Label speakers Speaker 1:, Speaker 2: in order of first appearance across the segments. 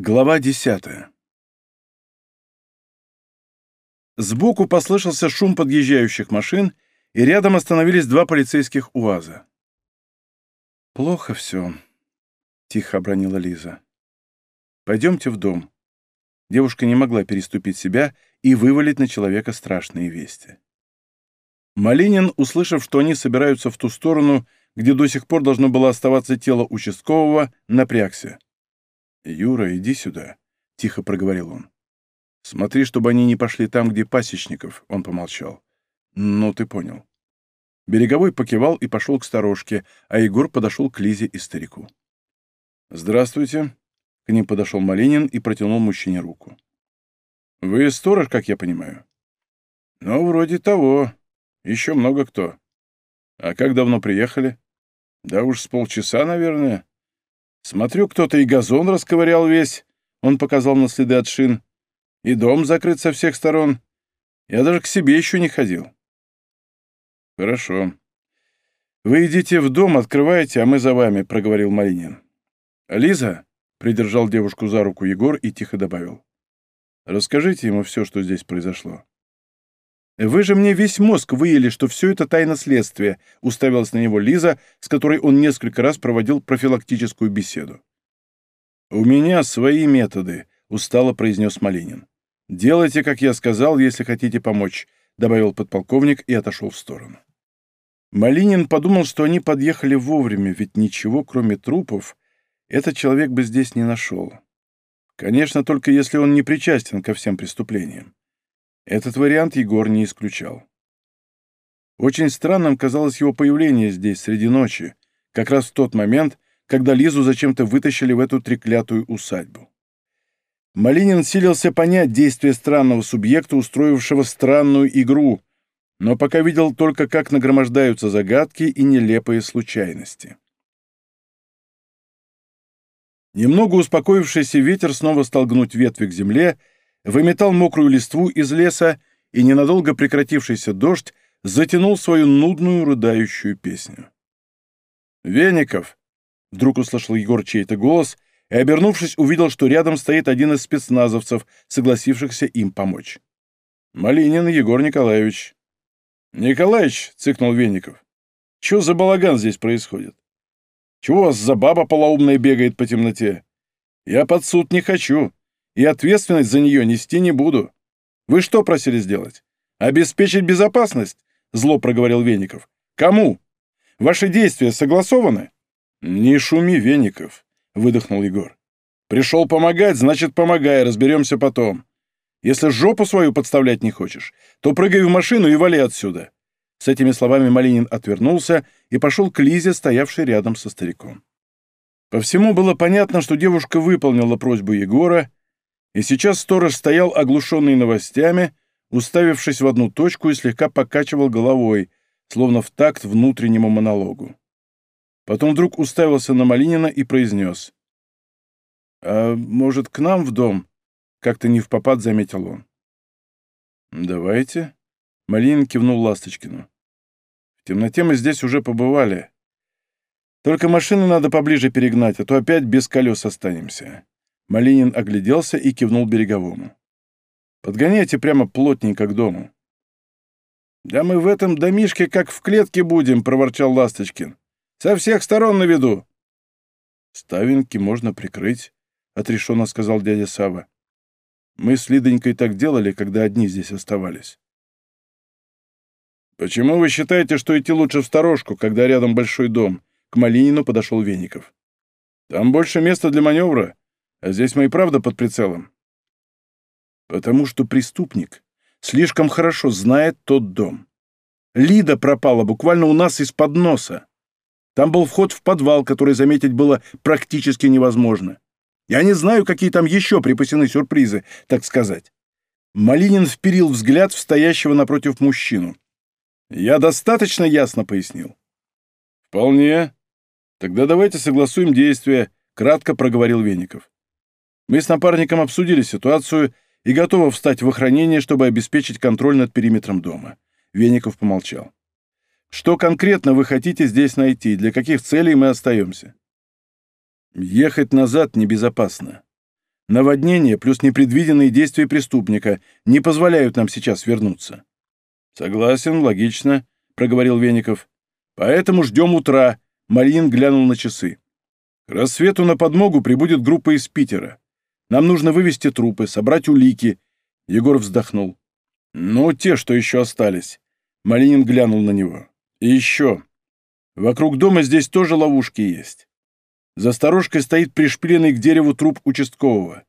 Speaker 1: Глава десятая. Сбоку послышался шум подъезжающих машин, и рядом остановились два полицейских УАЗа. «Плохо все», — тихо обронила Лиза. «Пойдемте в дом». Девушка не могла переступить себя и вывалить на человека страшные вести. Малинин, услышав, что они собираются в ту сторону, где до сих пор должно было оставаться тело участкового, напрягся. «Юра, иди сюда», — тихо проговорил он. «Смотри, чтобы они не пошли там, где пасечников», — он помолчал. «Ну, ты понял». Береговой покивал и пошел к сторожке, а Егор подошел к Лизе и старику. «Здравствуйте», — к ним подошел Малинин и протянул мужчине руку. «Вы сторож, как я понимаю?» «Ну, вроде того. Еще много кто». «А как давно приехали?» «Да уж с полчаса, наверное». Смотрю, кто-то и газон расковырял весь, он показал на следы от шин, и дом закрыт со всех сторон. Я даже к себе еще не ходил. Хорошо. Вы идите в дом, открывайте, а мы за вами, проговорил Малинин. Лиза, придержал девушку за руку Егор и тихо добавил. Расскажите ему все, что здесь произошло. «Вы же мне весь мозг выели, что все это тайна следствия», — уставилась на него Лиза, с которой он несколько раз проводил профилактическую беседу. «У меня свои методы», — устало произнес Малинин. «Делайте, как я сказал, если хотите помочь», — добавил подполковник и отошел в сторону. Малинин подумал, что они подъехали вовремя, ведь ничего, кроме трупов, этот человек бы здесь не нашел. Конечно, только если он не причастен ко всем преступлениям. Этот вариант Егор не исключал. Очень странным казалось его появление здесь среди ночи, как раз в тот момент, когда Лизу зачем-то вытащили в эту треклятую усадьбу. Малинин силился понять действия странного субъекта, устроившего странную игру, но пока видел только, как нагромождаются загадки и нелепые случайности. Немного успокоившийся ветер снова стал гнуть ветви к земле, выметал мокрую листву из леса, и ненадолго прекратившийся дождь затянул свою нудную рыдающую песню. «Веников!» — вдруг услышал Егор чей-то голос и, обернувшись, увидел, что рядом стоит один из спецназовцев, согласившихся им помочь. «Малинин Егор Николаевич». «Николаевич!» — цыкнул Веников. «Чего за балаган здесь происходит? Чего у вас за баба полоумная бегает по темноте? Я под суд не хочу и ответственность за нее нести не буду. Вы что просили сделать? Обеспечить безопасность? Зло проговорил Веников. Кому? Ваши действия согласованы? Не шуми, Веников, выдохнул Егор. Пришел помогать, значит, помогай, разберемся потом. Если жопу свою подставлять не хочешь, то прыгай в машину и вали отсюда. С этими словами Малинин отвернулся и пошел к Лизе, стоявшей рядом со стариком. По всему было понятно, что девушка выполнила просьбу Егора и сейчас сторож стоял оглушенный новостями, уставившись в одну точку и слегка покачивал головой, словно в такт внутреннему монологу. Потом вдруг уставился на Малинина и произнес. «А может, к нам в дом?» — как-то не в попад заметил он. «Давайте», — Малинин кивнул Ласточкину. «В темноте мы здесь уже побывали. Только машины надо поближе перегнать, а то опять без колес останемся. Малинин огляделся и кивнул береговому. «Подгоняйте прямо плотненько к дому». «Да мы в этом домишке как в клетке будем», — проворчал Ласточкин. «Со всех сторон на виду». «Ставинки можно прикрыть», — отрешенно сказал дядя Сава. «Мы с Лидонькой так делали, когда одни здесь оставались». «Почему вы считаете, что идти лучше в сторожку, когда рядом большой дом?» К Малинину подошел Веников. «Там больше места для маневра, а здесь мы и правда под прицелом. Потому что преступник слишком хорошо знает тот дом. Лида пропала буквально у нас из-под носа. Там был вход в подвал, который заметить было практически невозможно. Я не знаю, какие там еще припасены сюрпризы, так сказать. Малинин вперил взгляд в стоящего напротив мужчину. Я достаточно ясно пояснил. «Вполне. Тогда давайте согласуем действия», — кратко проговорил Веников. Мы с напарником обсудили ситуацию и готовы встать в охранение, чтобы обеспечить контроль над периметром дома. Веников помолчал. Что конкретно вы хотите здесь найти? Для каких целей мы остаемся? Ехать назад небезопасно. Наводнение плюс непредвиденные действия преступника не позволяют нам сейчас вернуться». «Согласен, логично», — проговорил Веников. «Поэтому ждем утра», — Малинин глянул на часы. «К рассвету на подмогу прибудет группа из Питера. Нам нужно вывести трупы, собрать улики». Егор вздохнул. «Ну, те, что еще остались». Малинин глянул на него. «И еще. Вокруг дома здесь тоже ловушки есть. За сторожкой стоит пришпиленный к дереву труп участкового.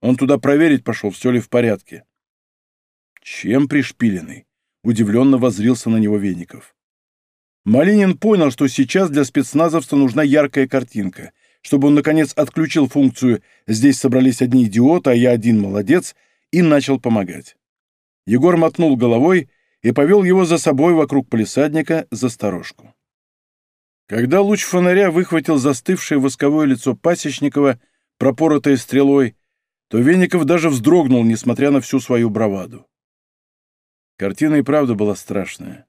Speaker 1: Он туда проверить пошел, все ли в порядке. Чем пришпиленный? Удивленно воззрился на него Веников. Малинин понял, что сейчас для спецназовца нужна яркая картинка, чтобы он, наконец, отключил функцию «здесь собрались одни идиоты, а я один молодец» и начал помогать. Егор мотнул головой и повел его за собой вокруг полисадника за сторожку. Когда луч фонаря выхватил застывшее восковое лицо Пасечникова, пропоротое стрелой, то Веников даже вздрогнул, несмотря на всю свою браваду. Картина и правда была страшная.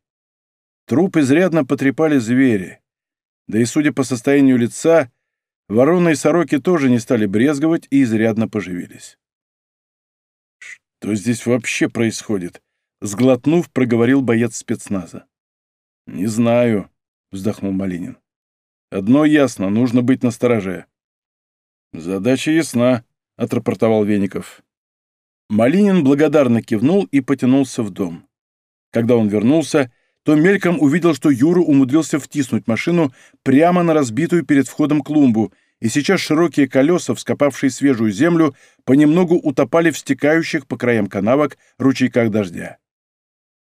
Speaker 1: Труп изрядно потрепали звери. Да и, судя по состоянию лица, вороны и сороки тоже не стали брезговать и изрядно поживились. «Что здесь вообще происходит?» — сглотнув, проговорил боец спецназа. «Не знаю», вздохнул Малинин. Одно ясно, нужно быть настороже. Задача ясна, отрапортовал Веников. Малинин благодарно кивнул и потянулся в дом. Когда он вернулся, то мельком увидел, что Юра умудрился втиснуть машину прямо на разбитую перед входом клумбу, и сейчас широкие колеса, вскопавшие свежую землю, понемногу утопали в стекающих по краям канавок ручейках дождя.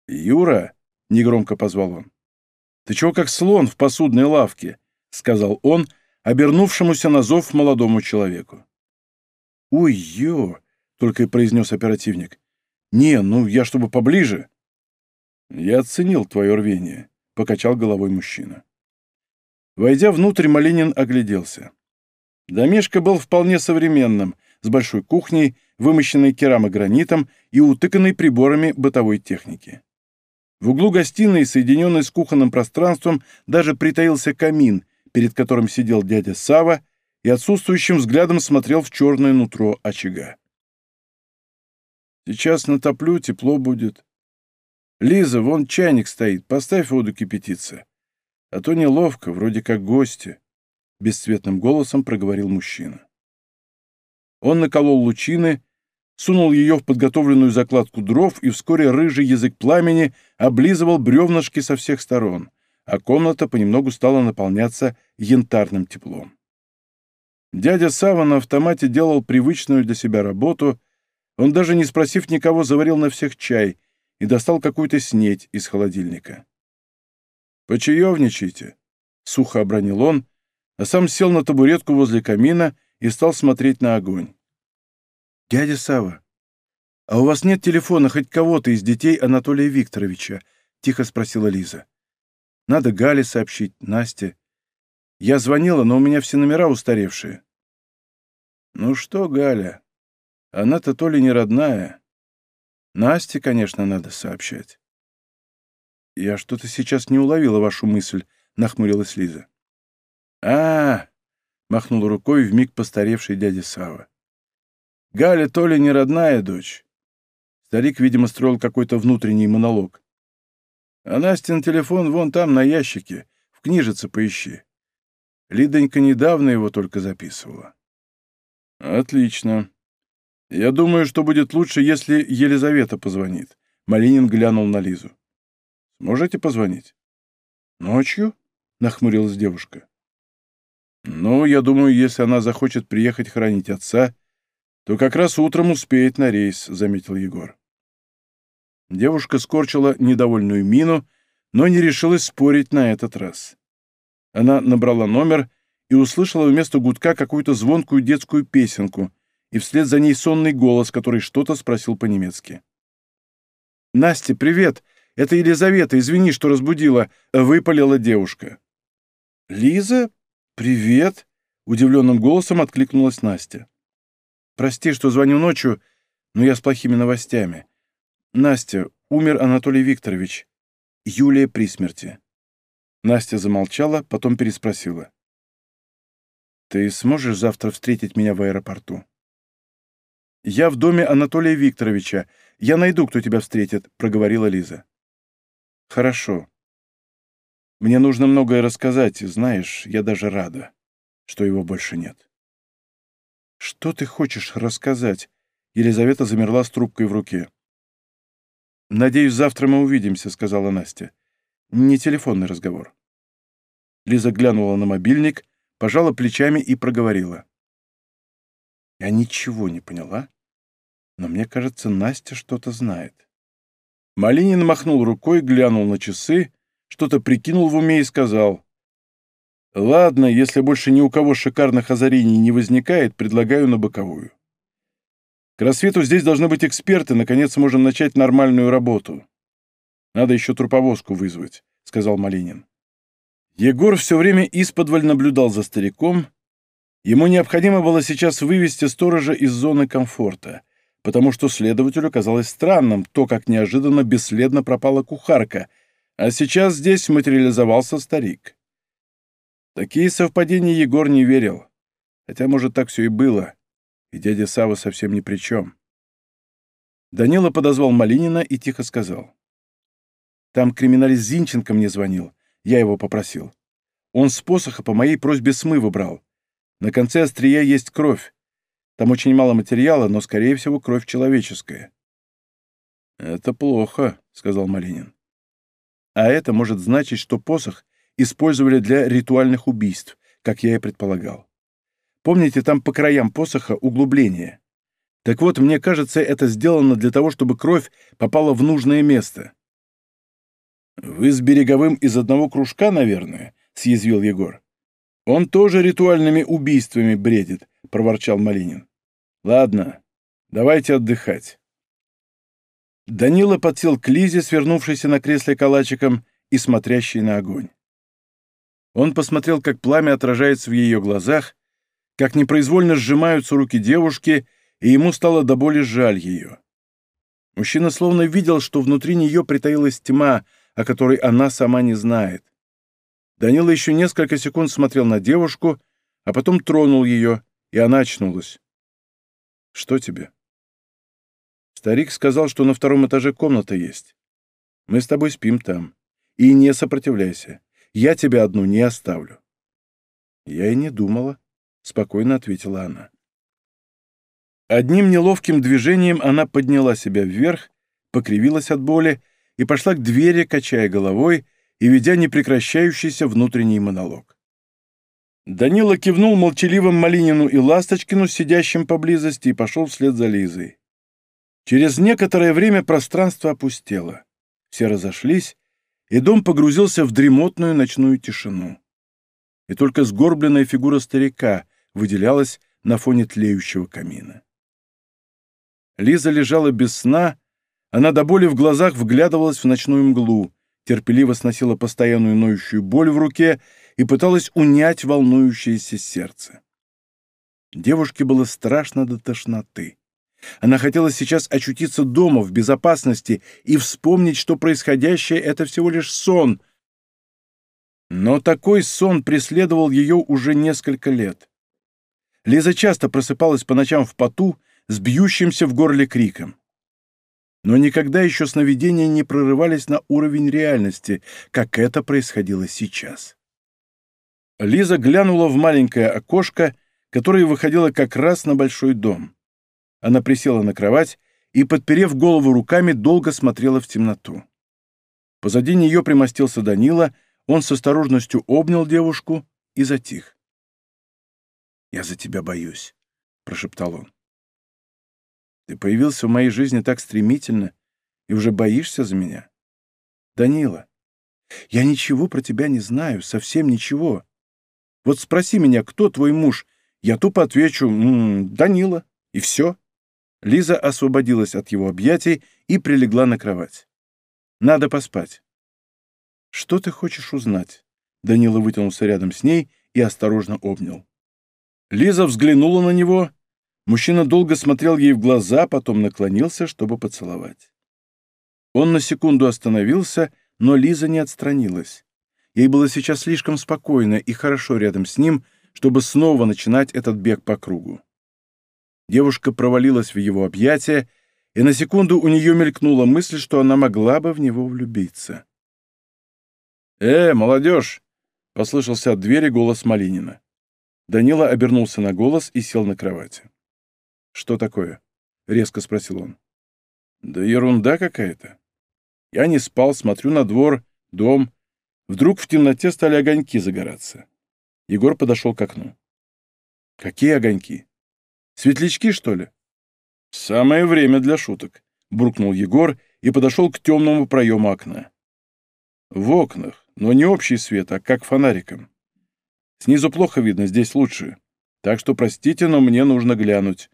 Speaker 1: «Юра!» — негромко позвал он. «Ты чего как слон в посудной лавке?» — сказал он, обернувшемуся на зов молодому человеку. «Ой-ё!» — только и произнес оперативник. «Не, ну я чтобы поближе». «Я оценил твое рвение», — покачал головой мужчина. Войдя внутрь, Малинин огляделся. Домишко был вполне современным, с большой кухней, вымощенной керамогранитом и утыканной приборами бытовой техники. В углу гостиной, соединенной с кухонным пространством, даже притаился камин, перед которым сидел дядя Сава и отсутствующим взглядом смотрел в черное нутро очага. «Сейчас натоплю, тепло будет. Лиза, вон чайник стоит, поставь воду кипятиться. А то неловко, вроде как гости», — бесцветным голосом проговорил мужчина. Он наколол лучины, сунул ее в подготовленную закладку дров, и вскоре рыжий язык пламени облизывал бревнышки со всех сторон, а комната понемногу стала наполняться янтарным теплом. Дядя Сава на автомате делал привычную для себя работу, он даже не спросив никого, заварил на всех чай и достал какую-то снеть из холодильника. «Почаевничайте», — сухо обронил он, а сам сел на табуретку возле камина и стал смотреть на огонь. «Дядя Сава, а у вас нет телефона хоть кого-то из детей Анатолия Викторовича?» — тихо спросила Лиза. «Надо Гале сообщить, Насте. Я звонила, но у меня все номера устаревшие». «Ну что, Галя, она-то то ли не родная. Насте, конечно, надо сообщать». «Я что-то сейчас не уловила вашу мысль», — нахмурилась Лиза. А, махнул рукой вмиг постаревший дядя Сава. Галя то ли не родная дочь. Старик, видимо, строил какой-то внутренний монолог. А Настин телефон вон там, на ящике. В книжице поищи. Лидонька недавно его только записывала. Отлично. Я думаю, что будет лучше, если Елизавета позвонит. Малинин глянул на Лизу. Сможете позвонить? Ночью? Нахмурилась девушка. Ну, я думаю, если она захочет приехать хранить отца, то как раз утром успеет на рейс», — заметил Егор. Девушка скорчила недовольную мину, но не решилась спорить на этот раз. Она набрала номер и услышала вместо гудка какую-то звонкую детскую песенку, и вслед за ней сонный голос, который что-то спросил по-немецки. «Настя, привет! Это Елизавета, извини, что разбудила», — выпалила девушка. «Лиза? Привет!» — удивленным голосом откликнулась Настя. Прости, что звоню ночью, но я с плохими новостями. Настя, умер Анатолий Викторович. Юлия при смерти. Настя замолчала, потом переспросила. «Ты сможешь завтра встретить меня в аэропорту?» «Я в доме Анатолия Викторовича. Я найду, кто тебя встретит», — проговорила Лиза. «Хорошо. Мне нужно многое рассказать, и, знаешь, я даже рада, что его больше нет». «Что ты хочешь рассказать?» Елизавета замерла с трубкой в руке. «Надеюсь, завтра мы увидимся», — сказала Настя. «Не телефонный разговор». Лиза глянула на мобильник, пожала плечами и проговорила. Я ничего не поняла, но мне кажется, Настя что-то знает. Малинин махнул рукой, глянул на часы, что-то прикинул в уме и сказал. «Ладно, если больше ни у кого шикарных озарений не возникает, предлагаю на боковую. К рассвету здесь должны быть эксперты, наконец можем начать нормальную работу. Надо еще труповозку вызвать», — сказал Малинин. Егор все время исподволь наблюдал за стариком, Ему необходимо было сейчас вывести сторожа из зоны комфорта, потому что следователю казалось странным то, как неожиданно бесследно пропала кухарка, а сейчас здесь материализовался старик. Такие совпадения Егор не верил. Хотя, может, так все и было, и дядя Сава совсем ни при чем. Данила подозвал Малинина и тихо сказал. «Там криминалист Зинченко мне звонил. Я его попросил. Он с посоха по моей просьбе смывы брал. На конце острия есть кровь. Там очень мало материала, но, скорее всего, кровь человеческая. «Это плохо», — сказал Малинин. «А это может значить, что посох использовали для ритуальных убийств, как я и предполагал. Помните, там по краям посоха углубление? Так вот, мне кажется, это сделано для того, чтобы кровь попала в нужное место». «Вы с Береговым из одного кружка, наверное?» — съязвил Егор. «Он тоже ритуальными убийствами бредит», — проворчал Малинин. «Ладно, давайте отдыхать». Данила подсел к Лизе, свернувшейся на кресле калачиком и смотрящей на огонь. Он посмотрел, как пламя отражается в ее глазах, как непроизвольно сжимаются руки девушки, и ему стало до боли жаль ее. Мужчина словно видел, что внутри нее притаилась тьма, о которой она сама не знает. Данила еще несколько секунд смотрел на девушку, а потом тронул ее, и она очнулась. «Что тебе?» Старик сказал, что на втором этаже комната есть. Мы с тобой спим там. И не сопротивляйся. Я тебя одну не оставлю. Я и не думала, — спокойно ответила она. Одним неловким движением она подняла себя вверх, покривилась от боли и пошла к двери, качая головой, и ведя непрекращающийся внутренний монолог. Данила кивнул молчаливым Малинину и Ласточкину, сидящим поблизости, и пошел вслед за Лизой. Через некоторое время пространство опустело. Все разошлись, и дом погрузился в дремотную ночную тишину. И только сгорбленная фигура старика выделялась на фоне тлеющего камина. Лиза лежала без сна, она до боли в глазах вглядывалась в ночную мглу, терпеливо сносила постоянную ноющую боль в руке и пыталась унять волнующееся сердце. Девушке было страшно до тошноты. Она хотела сейчас очутиться дома, в безопасности, и вспомнить, что происходящее — это всего лишь сон. Но такой сон преследовал ее уже несколько лет. Лиза часто просыпалась по ночам в поту, с бьющимся в горле криком. Но никогда еще сновидения не прорывались на уровень реальности, как это происходило сейчас. Лиза глянула в маленькое окошко, которое выходило как раз на большой дом. Она присела на кровать и, подперев голову руками, долго смотрела в темноту. Позади нее примостился Данила, он с осторожностью обнял девушку и затих. «Я за тебя боюсь», — прошептал он. Ты появился в моей жизни так стремительно и уже боишься за меня? Данила, я ничего про тебя не знаю, совсем ничего. Вот спроси меня, кто твой муж, я тупо отвечу «М -м, «Данила», и все. Лиза освободилась от его объятий и прилегла на кровать. «Надо поспать». «Что ты хочешь узнать?» Данила вытянулся рядом с ней и осторожно обнял. Лиза взглянула на него Мужчина долго смотрел ей в глаза, потом наклонился, чтобы поцеловать. Он на секунду остановился, но Лиза не отстранилась. Ей было сейчас слишком спокойно и хорошо рядом с ним, чтобы снова начинать этот бег по кругу. Девушка провалилась в его объятия, и на секунду у нее мелькнула мысль, что она могла бы в него влюбиться. «Э, молодежь!» — послышался от двери голос Малинина. Данила обернулся на голос и сел на кровати. «Что такое?» — резко спросил он. «Да ерунда какая-то. Я не спал, смотрю на двор, дом. Вдруг в темноте стали огоньки загораться. Егор подошел к окну. «Какие огоньки? Светлячки, что ли?» «Самое время для шуток», — буркнул Егор и подошел к темному проему окна. «В окнах, но не общий свет, а как фонариком. Снизу плохо видно, здесь лучше. Так что простите, но мне нужно глянуть».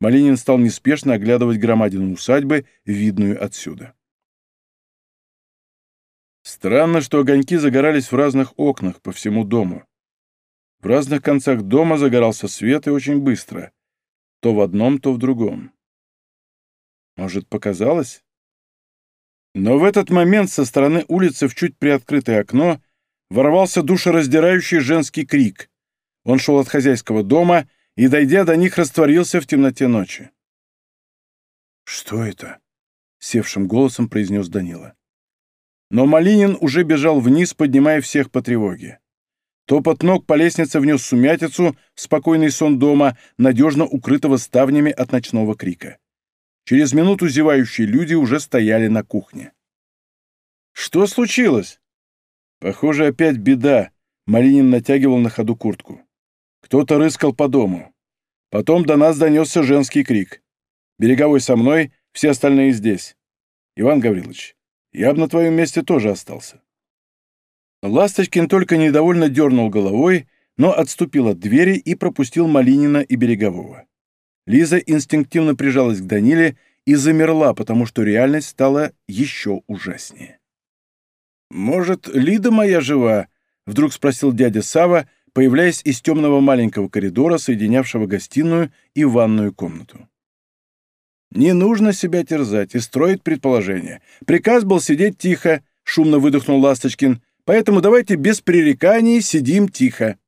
Speaker 1: Малинин стал неспешно оглядывать громадину усадьбы, видную отсюда. Странно, что огоньки загорались в разных окнах по всему дому. В разных концах дома загорался свет и очень быстро. То в одном, то в другом. Может, показалось? Но в этот момент со стороны улицы в чуть приоткрытое окно ворвался душераздирающий женский крик. Он шел от хозяйского дома и, дойдя до них, растворился в темноте ночи. «Что это?» — севшим голосом произнес Данила. Но Малинин уже бежал вниз, поднимая всех по тревоге. Топот ног по лестнице внес сумятицу спокойный сон дома, надежно укрытого ставнями от ночного крика. Через минуту зевающие люди уже стояли на кухне. «Что случилось?» «Похоже, опять беда», — Малинин натягивал на ходу куртку. Кто-то рыскал по дому. Потом до нас донесся женский крик. «Береговой со мной, все остальные здесь. Иван Гаврилович, я бы на твоем месте тоже остался». Ласточкин только недовольно дернул головой, но отступил от двери и пропустил Малинина и Берегового. Лиза инстинктивно прижалась к Даниле и замерла, потому что реальность стала еще ужаснее. «Может, Лида моя жива?» — вдруг спросил дядя Сава, появляясь из темного маленького коридора, соединявшего гостиную и ванную комнату. «Не нужно себя терзать и строить предположения. Приказ был сидеть тихо», — шумно выдохнул Ласточкин, Поэтому давайте без пререканий сидим тихо».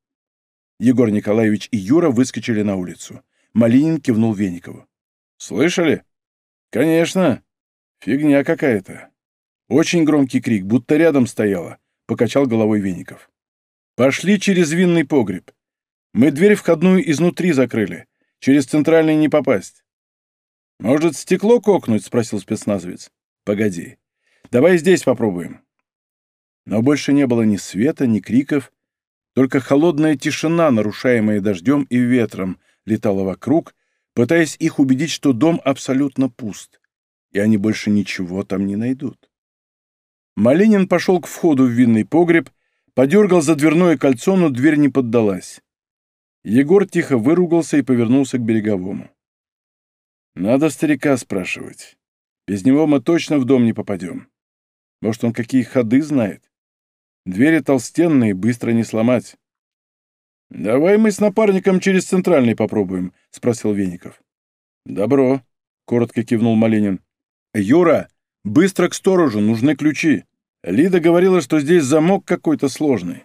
Speaker 1: Егор Николаевич и Юра выскочили на улицу. Малинин кивнул Веникову. «Слышали?» «Конечно. Фигня какая-то. Очень громкий крик, будто рядом стояла», — покачал головой Веников. «Пошли через винный погреб. Мы дверь входную изнутри закрыли. Через центральный не попасть». «Может, стекло кокнуть?» — спросил спецназовец. «Погоди. Давай здесь попробуем». Но больше не было ни света, ни криков, только холодная тишина, нарушаемая дождем и ветром, летала вокруг, пытаясь их убедить, что дом абсолютно пуст, и они больше ничего там не найдут. Малинин пошел к входу в винный погреб, подергал за дверное кольцо, но дверь не поддалась. Егор тихо выругался и повернулся к береговому. «Надо старика спрашивать. Без него мы точно в дом не попадем. Может, он какие ходы знает?» Двери толстенные, быстро не сломать. «Давай мы с напарником через центральный попробуем», — спросил Веников. «Добро», — коротко кивнул Малинин. «Юра, быстро к сторожу, нужны ключи. Лида говорила, что здесь замок какой-то сложный».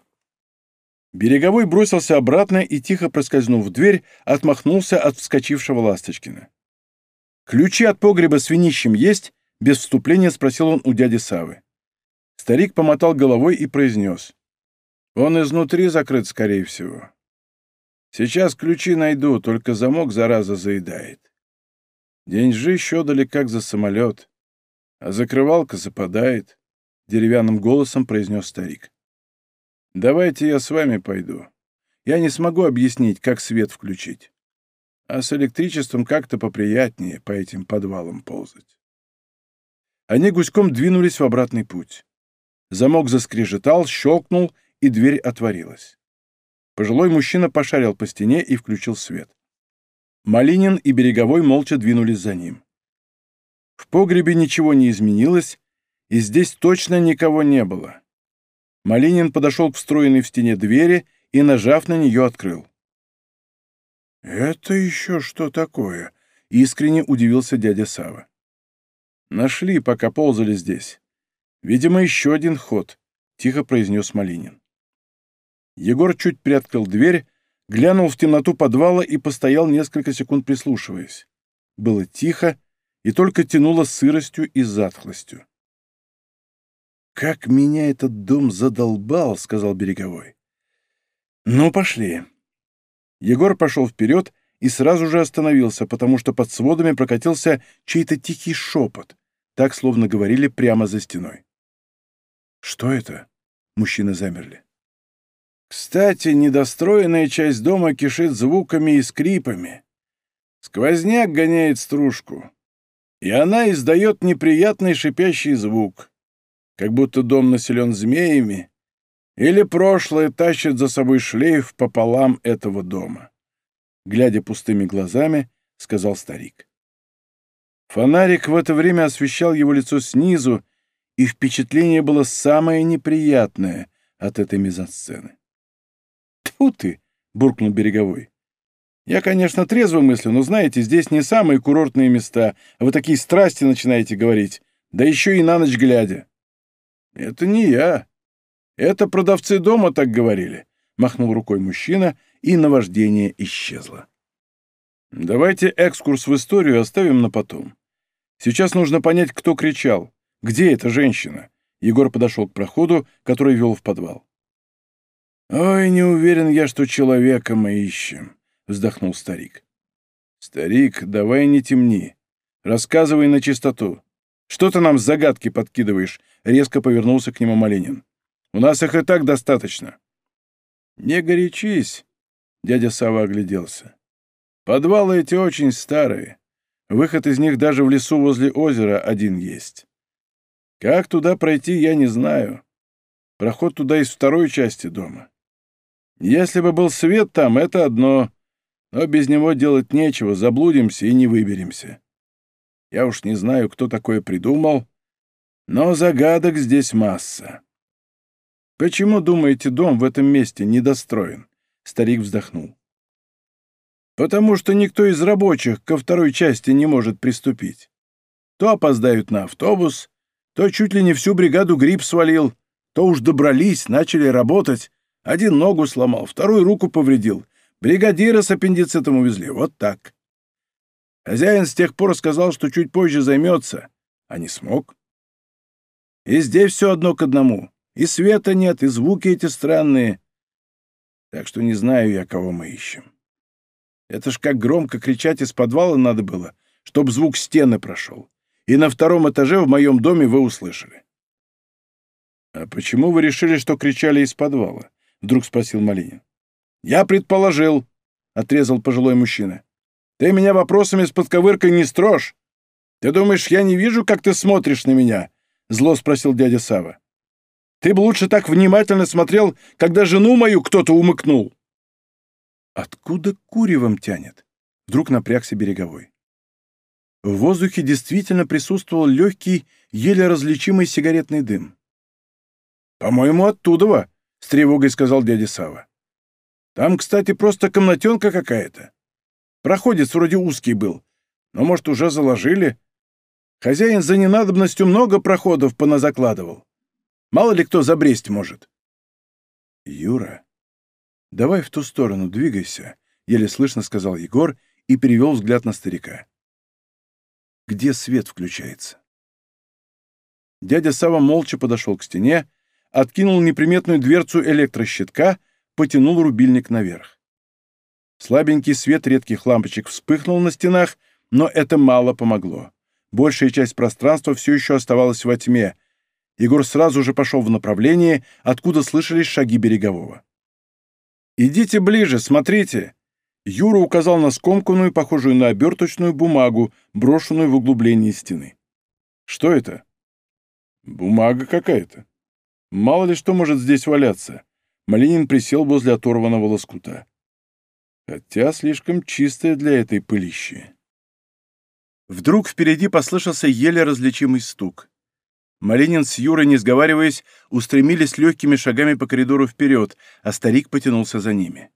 Speaker 1: Береговой бросился обратно и, тихо проскользнув в дверь, отмахнулся от вскочившего Ласточкина. «Ключи от погреба с винищем есть?» — без вступления спросил он у дяди Савы. Старик помотал головой и произнес. «Он изнутри закрыт, скорее всего. Сейчас ключи найду, только замок, зараза, заедает. Деньжи щедали, как за самолет, а закрывалка западает», — деревянным голосом произнес старик. «Давайте я с вами пойду. Я не смогу объяснить, как свет включить. А с электричеством как-то поприятнее по этим подвалам ползать». Они гуськом двинулись в обратный путь. Замок заскрежетал, щелкнул, и дверь отворилась. Пожилой мужчина пошарил по стене и включил свет. Малинин и Береговой молча двинулись за ним. В погребе ничего не изменилось, и здесь точно никого не было. Малинин подошел к встроенной в стене двери и, нажав на нее, открыл. «Это еще что такое?» — искренне удивился дядя Сава. «Нашли, пока ползали здесь. «Видимо, еще один ход», — тихо произнес Малинин. Егор чуть приоткрыл дверь, глянул в темноту подвала и постоял несколько секунд прислушиваясь. Было тихо и только тянуло сыростью и затхлостью. «Как меня этот дом задолбал!» — сказал Береговой. «Ну, пошли». Егор пошел вперед и сразу же остановился, потому что под сводами прокатился чей-то тихий шепот, так, словно говорили прямо за стеной. «Что это?» — мужчины замерли. «Кстати, недостроенная часть дома кишит звуками и скрипами. Сквозняк гоняет стружку, и она издает неприятный шипящий звук, как будто дом населен змеями, или прошлое тащит за собой шлейф пополам этого дома. Глядя пустыми глазами, сказал старик. Фонарик в это время освещал его лицо снизу, и впечатление было самое неприятное от этой мизансцены. «Тьфу ты!» — буркнул Береговой. «Я, конечно, трезво мыслю, но, знаете, здесь не самые курортные места, а вы такие страсти начинаете говорить, да еще и на ночь глядя». «Это не я. Это продавцы дома так говорили», — махнул рукой мужчина, и наваждение исчезло. «Давайте экскурс в историю оставим на потом. Сейчас нужно понять, кто кричал. Где эта женщина?» Егор подошел к проходу, который вел в подвал. «Ой, не уверен я, что человека мы ищем», — вздохнул старик. «Старик, давай не темни. Рассказывай на чистоту. Что ты нам загадки подкидываешь?» — резко повернулся к нему Малинин. «У нас их и так достаточно». «Не горячись», — дядя Сава огляделся. «Подвалы эти очень старые. Выход из них даже в лесу возле озера один есть. Как туда пройти, я не знаю. Проход туда из второй части дома. Если бы был свет там, это одно, но без него делать нечего, заблудимся и не выберемся. Я уж не знаю, кто такое придумал, но загадок здесь масса. Почему, думаете, дом в этом месте недостроен? Старик вздохнул. Потому что никто из рабочих ко второй части не может приступить. То опоздают на автобус, то чуть ли не всю бригаду гриб свалил, то уж добрались, начали работать. Один ногу сломал, вторую руку повредил. Бригадира с аппендицитом увезли. Вот так. Хозяин с тех пор сказал, что чуть позже займется, а не смог. И здесь все одно к одному. И света нет, и звуки эти странные. Так что не знаю я, кого мы ищем. Это ж как громко кричать из подвала надо было, чтоб звук стены прошел и на втором этаже в моем доме вы услышали. «А почему вы решили, что кричали из подвала?» — вдруг спросил Малинин. «Я предположил», — отрезал пожилой мужчина. «Ты меня вопросами с подковыркой не строжь. Ты думаешь, я не вижу, как ты смотришь на меня?» — зло спросил дядя Сава. «Ты бы лучше так внимательно смотрел, когда жену мою кто-то умыкнул». «Откуда куревом тянет?» — вдруг напрягся береговой. В воздухе действительно присутствовал легкий, еле различимый сигаретный дым. «По-моему, оттуда, — с тревогой сказал дядя Сава. «Там, кстати, просто комнатенка какая-то. Проходец вроде узкий был, но, может, уже заложили. Хозяин за ненадобностью много проходов поназакладывал. Мало ли кто забресть может». «Юра, давай в ту сторону двигайся», — еле слышно сказал Егор и перевел взгляд на старика где свет включается. Дядя Сава молча подошел к стене, откинул неприметную дверцу электрощитка, потянул рубильник наверх. Слабенький свет редких лампочек вспыхнул на стенах, но это мало помогло. Большая часть пространства все еще оставалась во тьме. Егор сразу же пошел в направлении, откуда слышались шаги берегового. «Идите ближе, смотрите!» Юра указал на скомканную, похожую на оберточную бумагу, брошенную в углублении стены. «Что это?» «Бумага какая-то. Мало ли что может здесь валяться». Малинин присел возле оторванного лоскута. Хотя слишком чистая для этой пылищи. Вдруг впереди послышался еле различимый стук. Малинин с Юрой, не сговариваясь, устремились легкими шагами по коридору вперед, а старик потянулся за ними.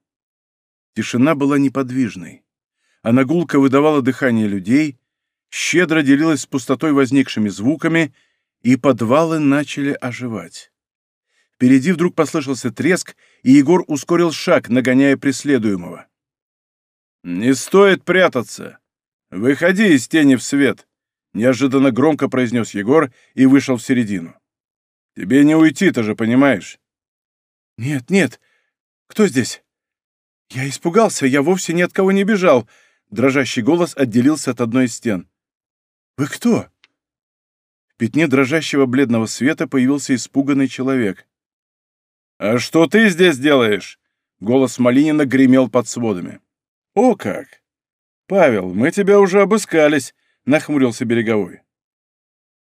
Speaker 1: Тишина была неподвижной. Она гулко выдавала дыхание людей, щедро делилась с пустотой возникшими звуками, и подвалы начали оживать. Впереди вдруг послышался треск, и Егор ускорил шаг, нагоняя преследуемого. «Не стоит прятаться! Выходи из тени в свет!» — неожиданно громко произнес Егор и вышел в середину. «Тебе не уйти, ты же понимаешь?»
Speaker 2: «Нет, нет! Кто здесь?» «Я испугался, я вовсе ни от кого не бежал!» Дрожащий голос отделился от одной из стен. «Вы кто?» В пятне дрожащего бледного света появился испуганный человек.
Speaker 1: «А что ты здесь делаешь?» Голос Малинина гремел под сводами. «О как! Павел, мы тебя уже обыскались!» — нахмурился Береговой.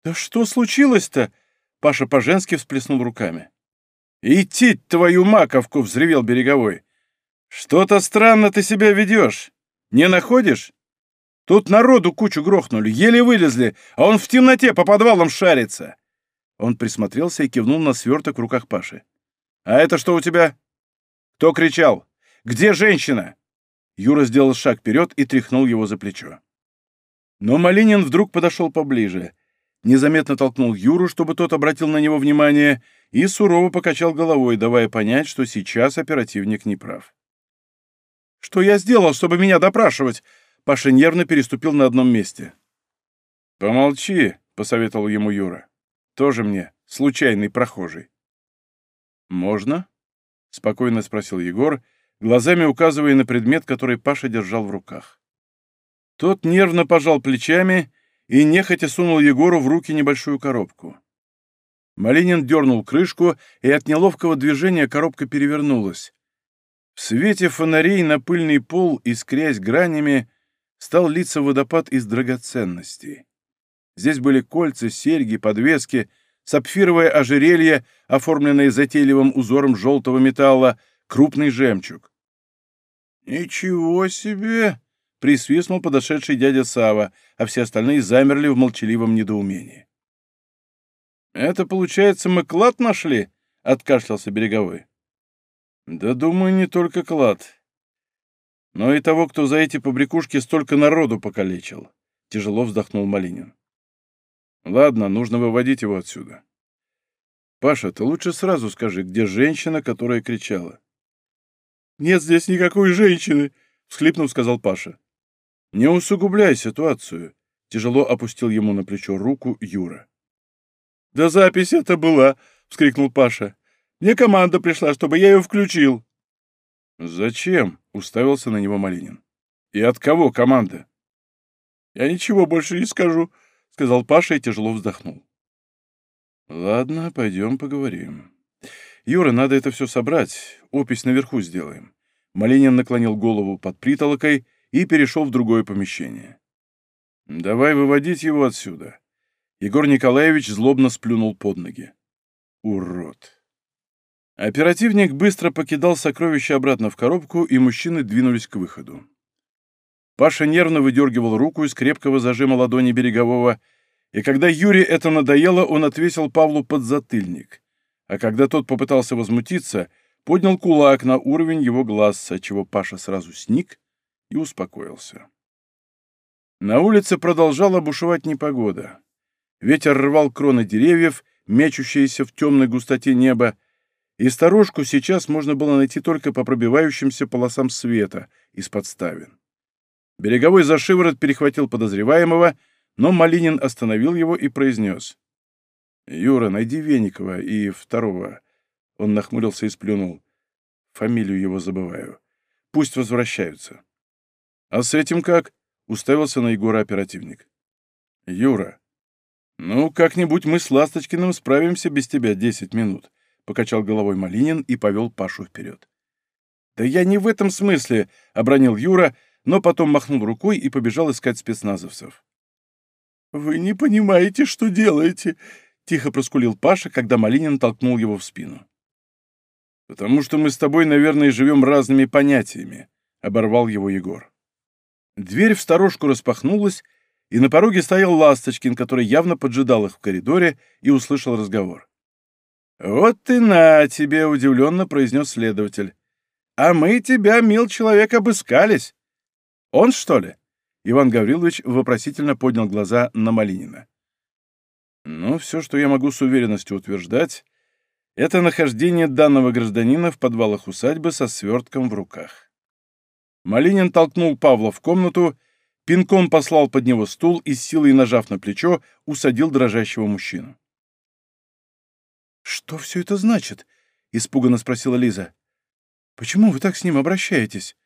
Speaker 2: «Да что случилось-то?» — Паша по-женски всплеснул руками.
Speaker 1: «Идти твою маковку!» — взревел Береговой. «Что-то странно ты себя ведешь. Не находишь? Тут народу кучу грохнули, еле вылезли, а он в темноте по подвалам шарится!» Он присмотрелся и кивнул на сверток в руках Паши. «А это что у тебя?» «Кто кричал? Где женщина?» Юра сделал шаг вперед и тряхнул его за плечо. Но Малинин вдруг подошел поближе, незаметно толкнул Юру, чтобы тот обратил на него внимание, и сурово покачал головой, давая понять, что сейчас оперативник не прав. «Что я сделал, чтобы меня допрашивать?» Паша нервно переступил на одном месте. «Помолчи», — посоветовал ему Юра. «Тоже мне, случайный прохожий». «Можно?» — спокойно спросил Егор, глазами указывая на предмет, который Паша держал в руках. Тот нервно пожал плечами и нехотя сунул Егору в руки небольшую коробку. Малинин дернул крышку, и от неловкого движения коробка перевернулась. В свете фонарей на пыльный пол, искрясь гранями, стал литься водопад из драгоценностей. Здесь были кольца, серьги, подвески, сапфировое ожерелье, оформленное затейливым узором желтого металла, крупный жемчуг. «Ничего себе!» — присвистнул подошедший дядя Сава, а все остальные замерли в молчаливом недоумении. «Это, получается, мы клад нашли?» — откашлялся Береговой. «Да, думаю, не только клад, но и того, кто за эти побрякушки столько народу покалечил», — тяжело вздохнул Малинин. Ладно, нужно выводить его отсюда. Паша, ты лучше сразу скажи, где женщина, которая кричала? Нет здесь никакой женщины, всхлипнув, сказал Паша. Не усугубляй ситуацию, тяжело опустил ему на плечо руку Юра. Да запись это была, вскрикнул Паша. Мне команда пришла, чтобы я ее включил. Зачем? уставился на него Малинин. И от кого команда? Я ничего больше не скажу, сказал Паша и тяжело вздохнул. Ладно, пойдем поговорим. Юра, надо это все собрать, опись наверху сделаем. Малинин наклонил голову под притолокой и перешел в другое помещение. Давай выводить его отсюда. Егор Николаевич злобно сплюнул под ноги. Урод. Оперативник быстро покидал сокровища обратно в коробку, и мужчины двинулись к выходу. Паша нервно выдергивал руку из крепкого зажима ладони Берегового, и когда Юре это надоело, он отвесил Павлу подзатыльник. А когда тот попытался возмутиться, поднял кулак на уровень его глаз, отчего Паша сразу сник и успокоился. На улице продолжала бушевать непогода. Ветер рвал кроны деревьев, мечущиеся в темной густоте неба, и старушку сейчас можно было найти только по пробивающимся полосам света из-под ставен. Береговой за шиворот перехватил подозреваемого, но Малинин остановил его и произнес. «Юра, найди Веникова и второго». Он нахмурился и сплюнул. Фамилию его забываю. Пусть возвращаются. «А с этим как?» — уставился на Егора оперативник. «Юра, ну, как-нибудь мы с Ласточкиным справимся без тебя десять минут», — покачал головой Малинин и повел Пашу вперед. «Да я не в этом смысле», — обронил Юра, — но потом махнул рукой и побежал искать спецназовцев. «Вы не понимаете, что делаете!» — тихо проскулил Паша, когда Малинин толкнул его в спину. «Потому что мы с тобой, наверное, живем разными понятиями», — оборвал его Егор. Дверь в сторожку распахнулась, и на пороге стоял Ласточкин, который явно поджидал их в коридоре и услышал разговор. «Вот ты на тебе!» — удивленно произнес следователь. «А мы тебя, мил человек, обыскались. Он, что ли?» Иван Гаврилович вопросительно поднял глаза на Малинина. «Ну, все, что я могу с уверенностью утверждать, Это нахождение данного гражданина в подвалах усадьбы со свертком в руках. Малинин толкнул Павла в комнату, пинком послал под него стул и силой нажав на плечо, усадил дрожащего мужчину.
Speaker 2: «Что все это значит?» — испуганно спросила Лиза. «Почему вы так с ним обращаетесь?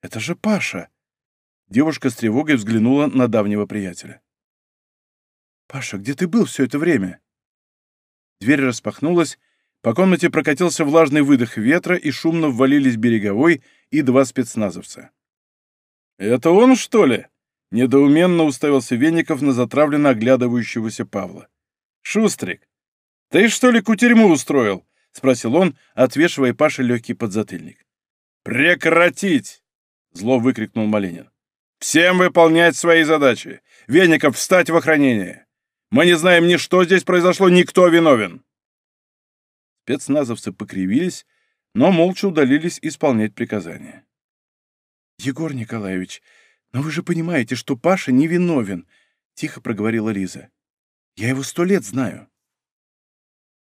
Speaker 2: Это же Паша!» Девушка с тревогой взглянула на давнего приятеля. «Паша, где ты был все это время?» Дверь распахнулась, по комнате прокатился влажный выдох ветра, и шумно ввалились береговой и два спецназовца.
Speaker 1: «Это он, что ли?» — недоуменно уставился Венников на затравленно оглядывающегося Павла. «Шустрик, ты что ли кутерьму устроил?» — спросил он, отвешивая Паше легкий подзатыльник. «Прекратить!» — зло выкрикнул Малинин. «Всем выполнять свои задачи! Венников, встать в охранение! Мы не знаем ни что здесь произошло, ни кто виновен!» Спецназовцы покривились, но молча удалились исполнять приказания.
Speaker 2: «Егор Николаевич, но вы же понимаете, что Паша невиновен», — тихо проговорила Лиза. «Я его сто лет знаю».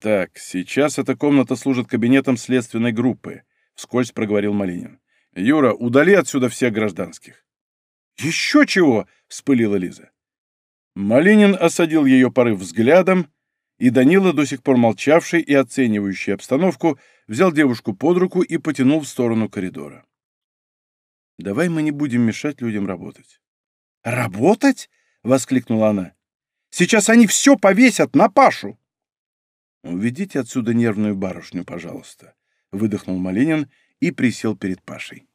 Speaker 1: «Так, сейчас эта комната служит кабинетом следственной группы», — вскользь проговорил Малинин. «Юра, удали отсюда всех гражданских».
Speaker 2: «Еще чего!» — вспылила Лиза.
Speaker 1: Малинин осадил ее порыв взглядом, и Данила, до сих пор молчавший и оценивающий обстановку, взял девушку под руку и потянул в сторону коридора. «Давай мы не будем мешать людям работать».
Speaker 2: «Работать?» — воскликнула она. «Сейчас они все повесят на Пашу!»
Speaker 1: «Уведите отсюда нервную барышню, пожалуйста», — выдохнул Малинин и присел перед Пашей.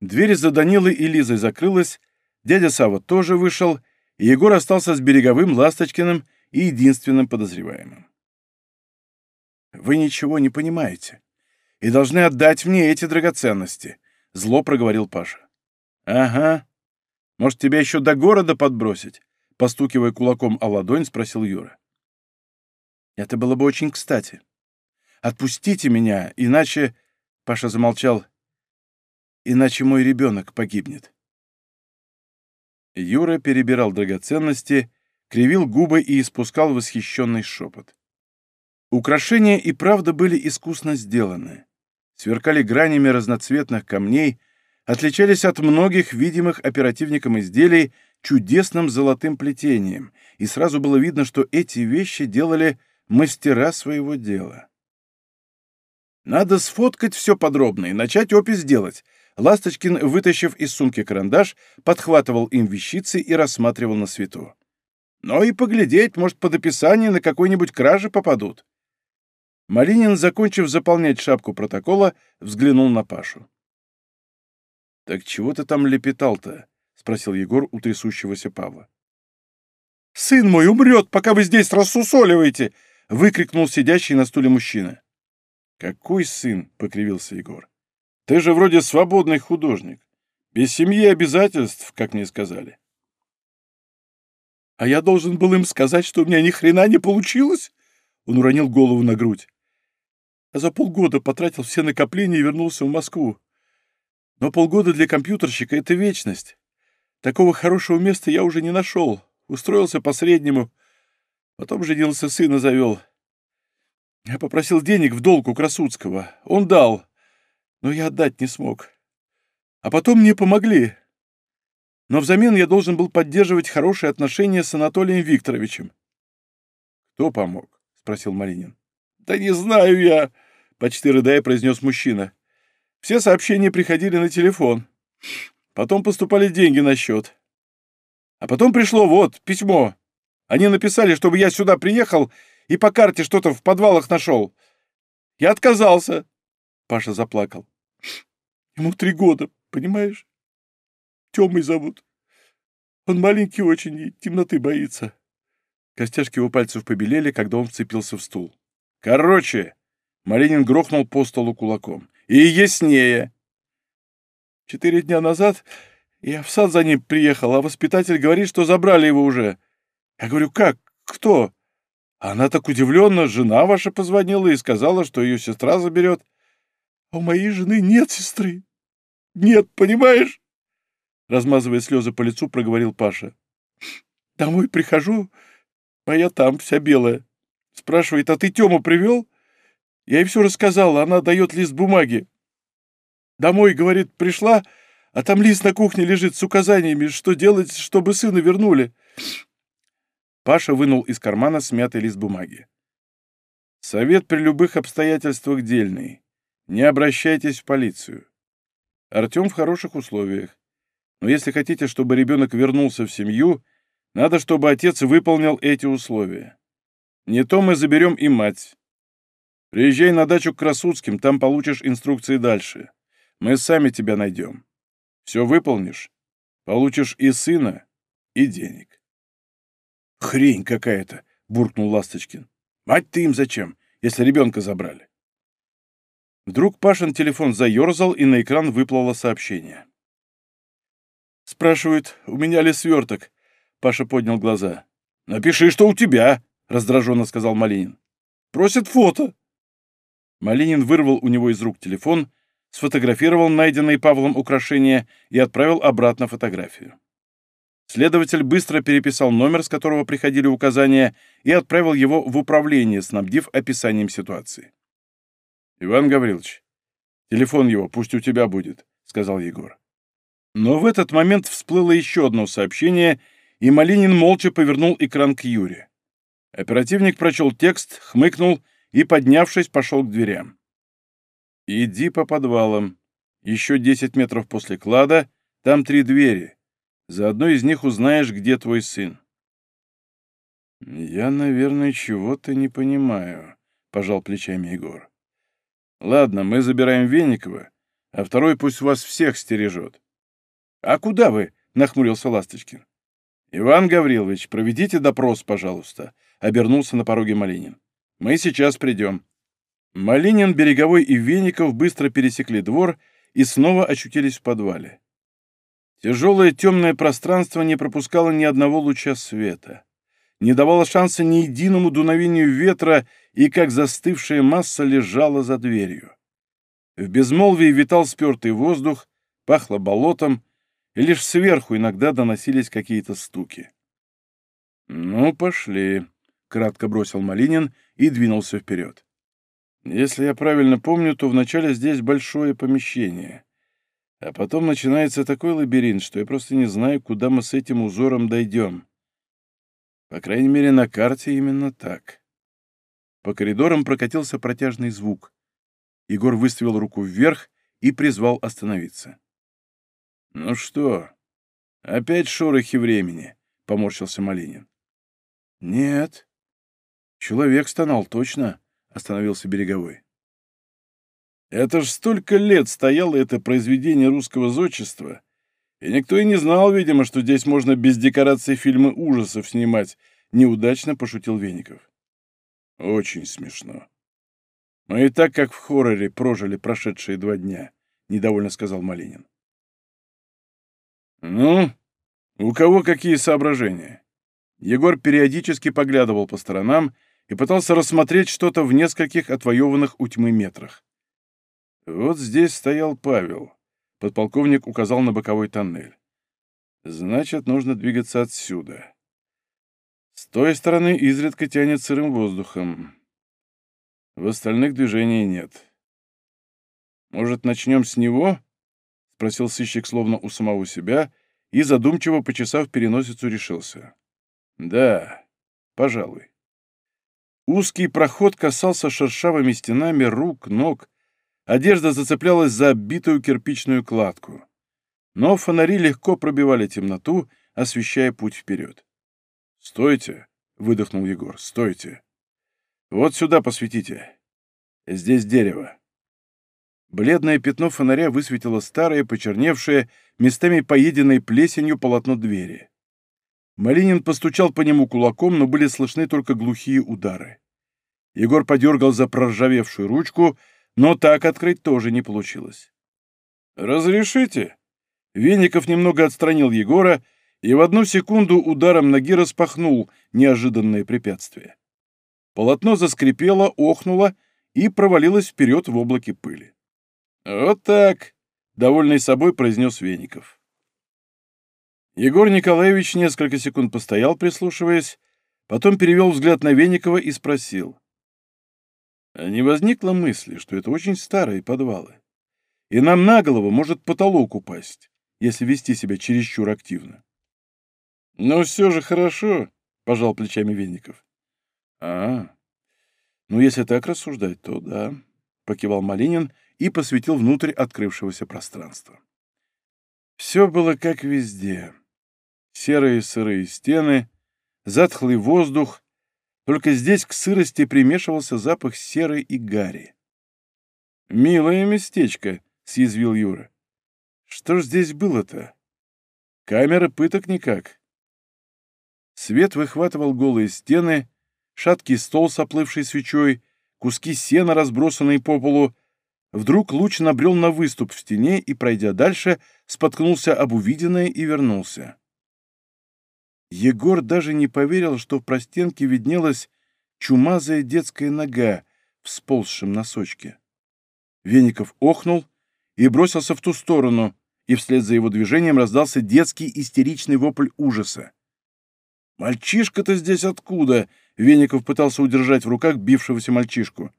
Speaker 1: Дверь за Данилой и Лизой закрылась, дядя Сава тоже вышел, и Егор остался с Береговым, Ласточкиным и единственным подозреваемым. «Вы ничего не понимаете и должны отдать мне эти драгоценности», — зло проговорил Паша. «Ага. Может, тебя еще до города подбросить?» — постукивая кулаком о ладонь, спросил Юра. «Это было бы очень кстати. Отпустите меня, иначе...» — Паша замолчал. «Иначе мой ребенок погибнет». Юра перебирал драгоценности, кривил губы и испускал восхищенный шепот. Украшения и правда были искусно сделаны. Сверкали гранями разноцветных камней, отличались от многих видимых оперативникам изделий чудесным золотым плетением, и сразу было видно, что эти вещи делали мастера своего дела. Надо сфоткать все подробно и начать опись делать, Ласточкин, вытащив из сумки карандаш, подхватывал им вещицы и рассматривал на свету. Но и поглядеть, может, под описание на какой-нибудь краже попадут. Малинин, закончив заполнять шапку протокола, взглянул на Пашу. «Так чего ты там лепетал-то?» — спросил Егор у трясущегося Павла.
Speaker 2: «Сын мой умрет, пока вы здесь рассусоливаете!» — выкрикнул сидящий на стуле мужчина.
Speaker 1: «Какой сын?» — покривился Егор. Ты же вроде свободный художник. Без семьи обязательств, как мне сказали.
Speaker 2: А я должен был им сказать, что у меня ни хрена не получилось? Он уронил голову на грудь. А за полгода потратил все накопления и вернулся в Москву. Но полгода для компьютерщика — это вечность. Такого хорошего места я уже не нашел. Устроился по-среднему. Потом женился, сына завел. Я попросил денег в долг у Красудского. Он дал но я отдать не смог. А потом мне помогли. Но взамен я должен был поддерживать хорошие отношения с Анатолием Викторовичем.
Speaker 1: «Кто помог?» — спросил Малинин.
Speaker 2: «Да не знаю я», — почти рыдая произнес мужчина. «Все сообщения приходили на телефон. Потом поступали деньги на счет. А потом пришло вот, письмо. Они написали, чтобы я сюда приехал и по карте что-то в подвалах нашел. Я отказался». Паша заплакал. Ему три года, понимаешь? Тёмой зовут. Он маленький очень и темноты боится. Костяшки его пальцев побелели, когда он вцепился в стул.
Speaker 1: «Короче!» — Малинин грохнул по столу кулаком. «И яснее!»
Speaker 2: Четыре дня назад я в сад за ним приехал, а воспитатель говорит, что забрали его уже. Я говорю, как? Кто? Она так удивленно, жена ваша позвонила и сказала, что ее сестра заберет. А у моей жены нет сестры. Нет, понимаешь? Размазывая слезы по лицу, проговорил Паша. Домой прихожу, а я там вся белая. Спрашивает, а ты Тему привел? Я ей все рассказала, она дает лист бумаги. Домой, говорит, пришла, а там лист на кухне лежит с указаниями, что делать, чтобы сына вернули. Паша вынул из кармана смятый лист бумаги. Совет при любых обстоятельствах дельный. Не обращайтесь в полицию. Артем в хороших условиях. Но если хотите, чтобы ребенок вернулся в семью, надо, чтобы отец выполнил эти условия. Не то мы заберем и мать. Приезжай на дачу к Красудским, там получишь инструкции дальше. Мы сами тебя найдем. Все выполнишь, получишь и сына, и денег. Хрень какая-то, буркнул Ласточкин. Мать ты им зачем, если ребенка забрали? Вдруг Пашин телефон заерзал, и на экран выплыло сообщение. Спрашивают, у меня ли сверток? Паша поднял глаза. «Напиши, что у тебя», — раздраженно сказал Малинин. «Просят фото». Малинин вырвал у него из рук телефон, сфотографировал найденные Павлом украшения и отправил обратно фотографию. Следователь быстро переписал номер, с которого приходили указания, и отправил его в управление, снабдив описанием ситуации. «Иван Гаврилович, телефон его пусть у тебя будет», — сказал Егор. Но в этот момент всплыло еще одно сообщение, и Малинин молча повернул экран к Юре. Оперативник прочел текст, хмыкнул и, поднявшись, пошел к дверям. «Иди по подвалам. Еще десять метров после клада, там три двери. За одной из них узнаешь, где твой сын». «Я, наверное, чего-то не понимаю», — пожал плечами Егор. «Ладно, мы забираем Венникова, а второй пусть вас всех стережет». «А куда вы?» — нахмурился Ласточкин. «Иван Гаврилович, проведите допрос, пожалуйста», — обернулся на пороге Малинин. «Мы сейчас придем». Малинин, Береговой и Веников быстро пересекли двор и снова очутились в подвале. Тяжелое темное пространство не пропускало ни одного луча света, не давало шанса ни единому дуновению ветра и, как застывшая масса, лежала за дверью. В безмолвии витал спертый воздух, пахло болотом, и лишь сверху иногда доносились какие-то стуки. «Ну, пошли», — кратко бросил Малинин и двинулся вперед. Если я правильно помню, то вначале здесь большое помещение. А потом начинается такой лабиринт, что я просто не знаю, куда мы с этим узором дойдем. По крайней мере, на карте именно так. По коридорам прокатился протяжный звук. Егор выставил руку вверх и призвал остановиться. «Ну что, опять шорохи времени?» — поморщился Малинин. «Нет. Человек стонал, точно остановился Береговой. Это ж столько лет стояло это произведение русского зодчества, и никто и не знал, видимо, что здесь можно без декораций фильмы ужасов снимать, неудачно пошутил Веников. Очень смешно. Мы и так, как в хорроре, прожили прошедшие два дня, недовольно сказал Малинин. Ну, у кого какие соображения? Егор периодически поглядывал по сторонам и пытался рассмотреть что-то в нескольких отвоеванных у тьмы метрах. Вот здесь стоял Павел. Подполковник указал на боковой тоннель. Значит, нужно двигаться отсюда. С той стороны изредка тянет сырым воздухом. В остальных движений нет. Может, начнем с него? — спросил сыщик словно у самого себя и, задумчиво почесав переносицу, решился. «Да, пожалуй». Узкий проход касался шершавыми стенами рук, ног, одежда зацеплялась за оббитую кирпичную кладку. Но фонари легко пробивали темноту, освещая путь вперед. «Стойте!» — выдохнул Егор. «Стойте! Вот сюда посветите. Здесь дерево». Бледное пятно фонаря высветило старое, почерневшее, местами поеденное плесенью полотно двери. Малинин постучал по нему кулаком, но были слышны только глухие удары. Егор подергал за проржавевшую ручку, но так открыть тоже не получилось. «Разрешите?» Веников немного отстранил Егора и в одну секунду ударом ноги распахнул неожиданное препятствие. Полотно заскрипело, охнуло и провалилось вперед в облаке пыли. «Вот так!» — довольный собой произнес Веников. Егор Николаевич несколько секунд постоял, прислушиваясь,
Speaker 1: Потом перевел взгляд на Веникова и спросил. «А не возникло мысли, что это очень старые подвалы, и нам на голову может потолок упасть, если вести себя чересчур активно?» «Ну, все же хорошо», — пожал плечами Веников. «А, ну, если так рассуждать, то да», — покивал Малинин и посветил внутрь открывшегося пространства. Все было как везде. Серые сырые стены, затхлый воздух, только здесь к сырости примешивался запах серы и гари. «Милое местечко», — съязвил Юра. «Что ж здесь было-то? Камера пыток никак». Свет выхватывал голые стены, шаткий стол с оплывшей свечой, куски сена, разбросанные по полу. Вдруг луч набрел на выступ в стене и, пройдя дальше, споткнулся об увиденное и вернулся. Егор даже не поверил, что в простенке виднелась чумазая детская нога в сползшем носочке. Веников охнул и бросился в ту сторону, и вслед за его движением раздался детский истеричный вопль ужаса. «Мальчишка-то здесь откуда?» — Веников пытался удержать в руках бившегося мальчишку.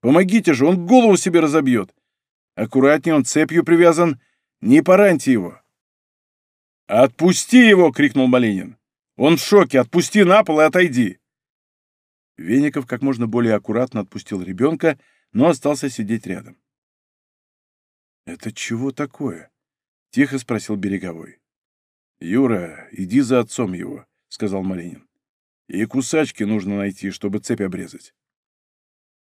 Speaker 1: «Помогите же, он голову себе разобьет! Аккуратнее, он цепью привязан, не пораньте его!» «Отпусти его!» — крикнул Малинин. «Он в шоке! Отпусти на пол и отойди!» Веников как можно более аккуратно отпустил ребенка, но остался сидеть рядом. «Это чего такое?» — тихо спросил Береговой. «Юра, иди за отцом его», — сказал Малинин. «И кусачки нужно найти, чтобы цепь обрезать».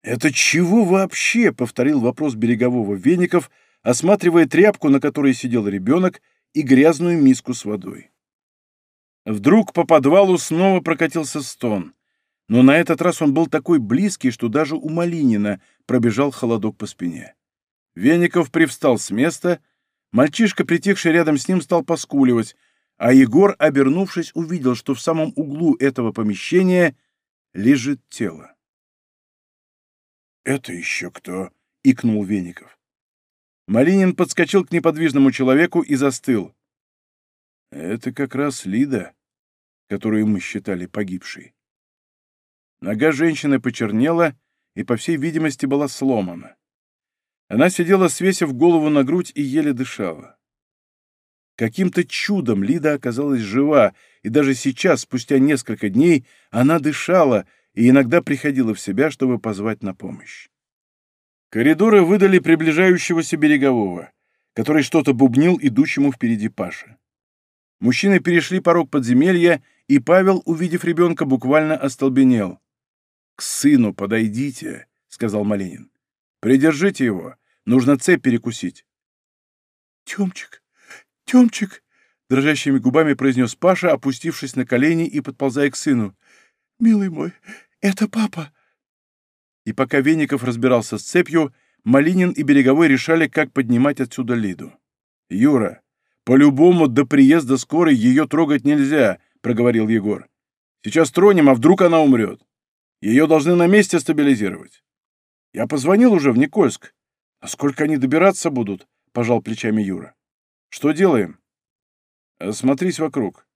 Speaker 1: «Это чего вообще?» — повторил вопрос Берегового Веников, осматривая тряпку, на которой сидел ребенок, и грязную миску с водой. Вдруг по подвалу снова прокатился стон, но на этот раз он был такой близкий, что даже у Малинина пробежал холодок по спине. Веников привстал с места, мальчишка, притихший рядом с ним, стал поскуливать, а Егор, обернувшись, увидел, что в самом углу этого помещения лежит тело. «Это еще кто?» — икнул Веников. Малинин подскочил к неподвижному человеку и застыл. «Это как раз Лида, которую мы считали погибшей». Нога женщины почернела и, по всей видимости, была сломана. Она сидела, свесив голову на грудь и еле дышала. Каким-то чудом Лида оказалась жива, и даже сейчас, спустя несколько дней, она дышала и иногда приходила в себя, чтобы позвать на помощь. Коридоры выдали приближающегося берегового, который что-то бубнил идущему впереди Паше. Мужчины перешли порог подземелья, и Павел, увидев ребенка, буквально остолбенел. «К сыну подойдите», — сказал Малинин. «Придержите его. Нужно цепь перекусить».
Speaker 2: «Темчик, Темчик!» — дрожащими губами произнес Паша, опустившись на колени и подползая к сыну. «Милый мой, это папа!» И пока Веников разбирался с цепью, Малинин и Береговой решали, как поднимать отсюда Лиду. «Юра, по-любому до приезда скорой ее трогать нельзя», — проговорил Егор. «Сейчас тронем, а вдруг она умрет? Ее должны на месте стабилизировать». «Я позвонил уже в Никольск. А сколько они добираться будут?» — пожал плечами Юра. «Что делаем?» «Смотрись вокруг.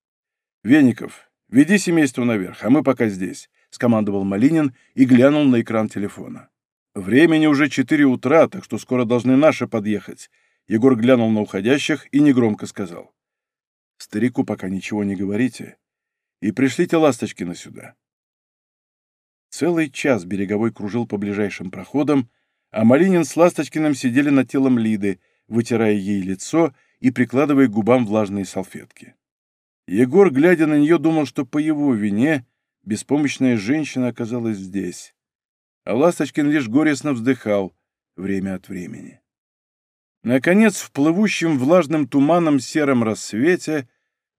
Speaker 2: Веников, веди семейство наверх, а мы пока здесь. — скомандовал Малинин и глянул на экран телефона. «Времени уже четыре утра, так что скоро должны наши подъехать». Егор глянул на уходящих и негромко сказал. «Старику пока ничего не говорите. И пришлите Ласточкина сюда». Целый час Береговой кружил по ближайшим проходам, а Малинин с Ласточкиным сидели над телом Лиды, вытирая ей лицо и прикладывая к губам влажные салфетки. Егор, глядя на нее, думал, что по его вине беспомощная женщина оказалась здесь. А Ласточкин лишь горестно вздыхал время от времени. Наконец, в плывущем влажным туманом сером рассвете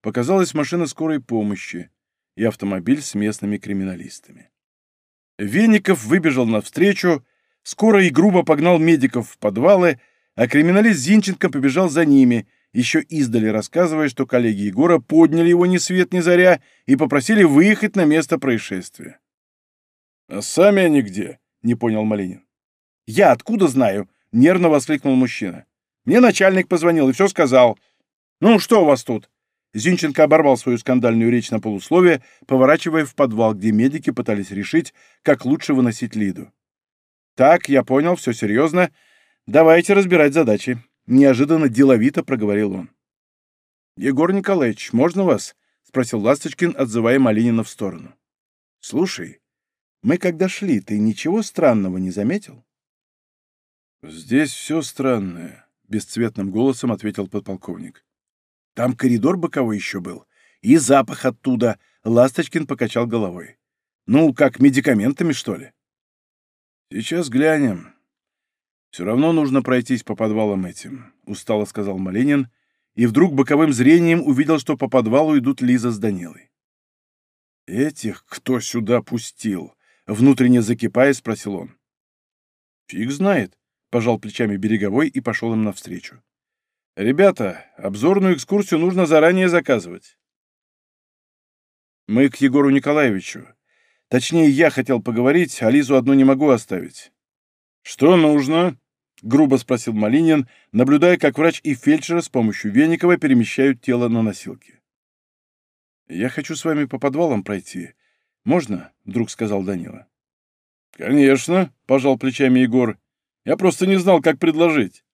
Speaker 2: показалась машина скорой помощи и автомобиль с местными криминалистами. Веников выбежал навстречу, скоро и грубо погнал медиков в подвалы, а криминалист Зинченко побежал за ними — еще издали рассказывая, что коллеги Егора подняли его ни свет ни заря и попросили выехать на место происшествия. «А сами они где?» — не понял Малинин. «Я откуда знаю?» — нервно воскликнул мужчина. «Мне начальник позвонил и все сказал. Ну, что у вас тут?
Speaker 1: Зинченко оборвал свою скандальную речь на полусловие, поворачивая в подвал, где медики пытались решить, как лучше выносить Лиду. «Так, я понял, все серьезно. Давайте разбирать задачи», — неожиданно деловито проговорил он. «Егор Николаевич, можно вас?» — спросил Ласточкин, отзывая Малинина в сторону. «Слушай, мы когда шли, ты ничего странного не заметил?»
Speaker 2: «Здесь все странное», — бесцветным голосом ответил подполковник.
Speaker 1: «Там коридор боковой еще был. И запах оттуда», — Ласточкин покачал головой. «Ну, как медикаментами, что ли?»
Speaker 2: «Сейчас глянем. Все равно нужно пройтись по подвалам этим», — устало сказал Малинин, и вдруг боковым зрением увидел, что по подвалу идут Лиза с Данилой. «Этих кто сюда пустил?» — внутренне закипая, спросил он.
Speaker 1: «Фиг знает», — пожал плечами Береговой и пошел им навстречу. «Ребята, обзорную экскурсию нужно заранее заказывать». «Мы к Егору Николаевичу. Точнее, я хотел поговорить, а Лизу одну не могу оставить».
Speaker 2: «Что нужно?»
Speaker 1: — грубо спросил Малинин, наблюдая, как врач и фельдшер с помощью Веникова перемещают тело на носилки. «Я хочу с вами по подвалам пройти. Можно?» — вдруг сказал Данила.
Speaker 2: «Конечно», — пожал плечами Егор. «Я просто не знал, как предложить».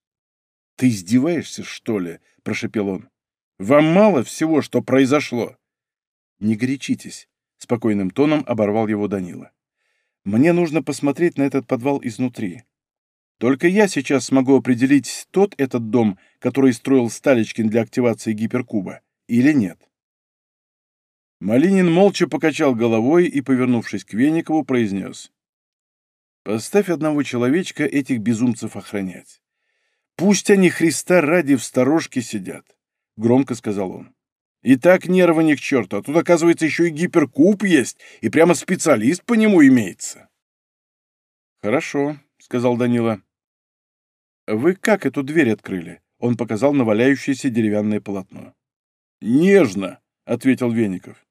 Speaker 1: «Ты издеваешься, что ли?» — прошепел он. «Вам мало всего, что произошло?» «Не горячитесь», — спокойным тоном оборвал его Данила. «Мне нужно посмотреть на этот подвал изнутри. Только я сейчас смогу определить, тот этот дом, который строил Сталичкин для активации гиперкуба, или нет.
Speaker 2: Малинин молча покачал головой и, повернувшись к Веникову, произнес.
Speaker 1: «Поставь одного человечка этих безумцев охранять. Пусть они Христа ради в сторожке сидят», — громко сказал он. «И так нервы не к черту, а тут, оказывается, еще и гиперкуб есть, и прямо специалист по нему имеется».
Speaker 2: «Хорошо», — сказал Данила.
Speaker 1: «Вы как эту дверь открыли?» Он показал на валяющееся деревянное полотно.
Speaker 2: «Нежно», — ответил Веников.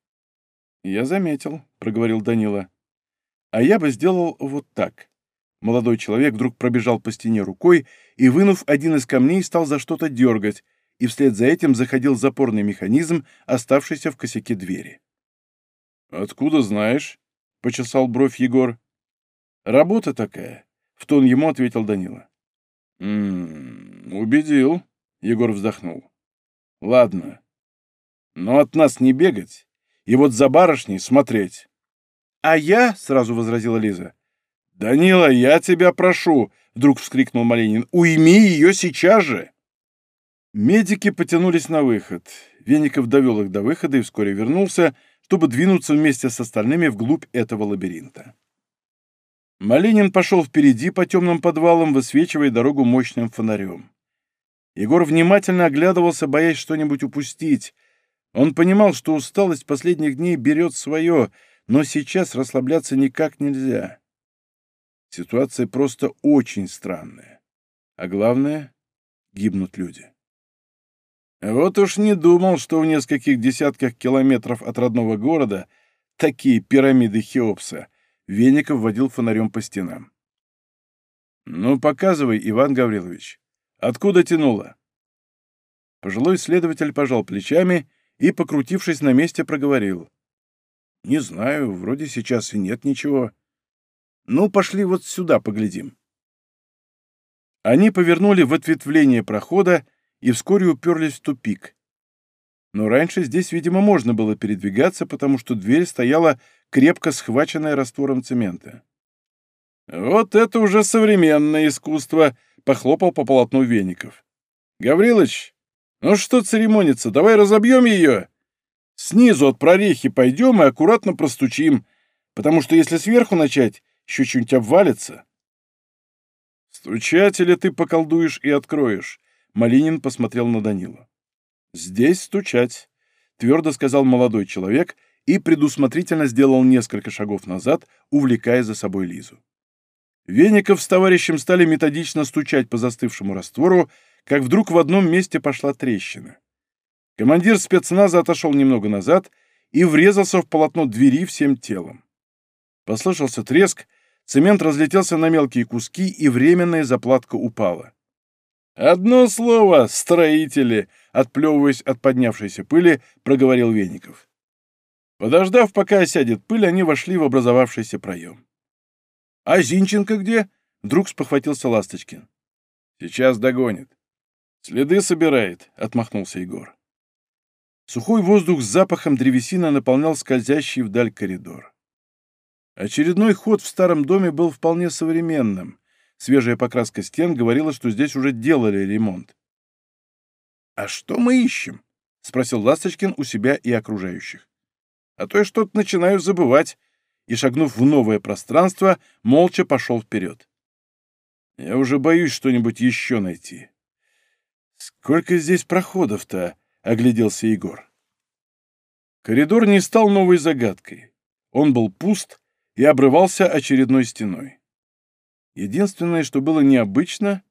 Speaker 1: «Я заметил», — проговорил Данила. «А я бы сделал вот так». Молодой человек вдруг пробежал по стене рукой и, вынув один из камней, стал за что-то дергать, и вслед за этим заходил запорный механизм, оставшийся в косяке двери.
Speaker 2: «Откуда знаешь?» — почесал бровь Егор.
Speaker 1: «Работа такая», — в тон ему ответил Данила.
Speaker 2: «М -м, убедил», — Егор вздохнул.
Speaker 1: «Ладно. Но от нас не бегать, и вот за барышней смотреть». «А я?» — сразу возразила Лиза.
Speaker 2: «Данила, я тебя прошу!» — вдруг вскрикнул Малинин. «Уйми ее сейчас же!»
Speaker 1: Медики потянулись на выход. Веников довел их до выхода и вскоре вернулся, чтобы двинуться вместе с остальными вглубь этого лабиринта. Малинин пошел впереди по темным подвалам, высвечивая дорогу мощным фонарем. Егор внимательно оглядывался, боясь что-нибудь упустить. Он понимал, что усталость последних дней берет свое, но сейчас расслабляться никак нельзя. Ситуация просто очень странная. А главное — гибнут люди. Вот уж не думал, что в нескольких десятках километров от родного города такие пирамиды Хеопса — Веников водил фонарем по стенам. «Ну, показывай, Иван Гаврилович. Откуда тянуло?» Пожилой следователь пожал плечами и, покрутившись на месте, проговорил. «Не знаю, вроде сейчас и нет ничего. Ну, пошли вот сюда поглядим». Они повернули в ответвление прохода и вскоре уперлись в тупик. Но раньше здесь, видимо, можно было передвигаться, потому что дверь стояла крепко схваченная раствором цемента. «Вот это уже современное искусство!» — похлопал по полотну веников. «Гаврилыч, ну что церемониться, давай разобьем ее. Снизу от прорехи пойдем и аккуратно простучим, потому что если сверху начать, еще что-нибудь обвалится». «Стучать или ты поколдуешь и откроешь?» — Малинин посмотрел на Данила. «Здесь стучать», — твердо сказал молодой человек и предусмотрительно сделал несколько шагов назад, увлекая за собой Лизу. Веников с товарищем стали методично стучать по застывшему раствору, как вдруг в одном месте пошла трещина. Командир спецназа отошел немного назад и врезался в полотно двери всем телом. Послышался треск, цемент разлетелся на мелкие куски, и временная заплатка упала. «Одно слово — строители!» — отплевываясь от поднявшейся пыли, проговорил Веников. Подождав, пока осядет пыль, они вошли в образовавшийся проем. «А Зинченко где?» — вдруг спохватился Ласточкин. «Сейчас догонит. Следы собирает», — отмахнулся Егор. Сухой воздух с запахом древесины наполнял скользящий вдаль коридор. Очередной ход в старом доме был вполне современным. Свежая покраска стен говорила, что здесь уже делали ремонт. «А что мы ищем?» — спросил Ласточкин у себя и окружающих. «А то я что-то начинаю забывать», и, шагнув в новое пространство, молча пошел вперед. «Я уже боюсь что-нибудь еще найти». «Сколько здесь проходов-то?» — огляделся Егор. Коридор не стал новой загадкой. Он был пуст и обрывался очередной стеной. Единственное, что было необычно,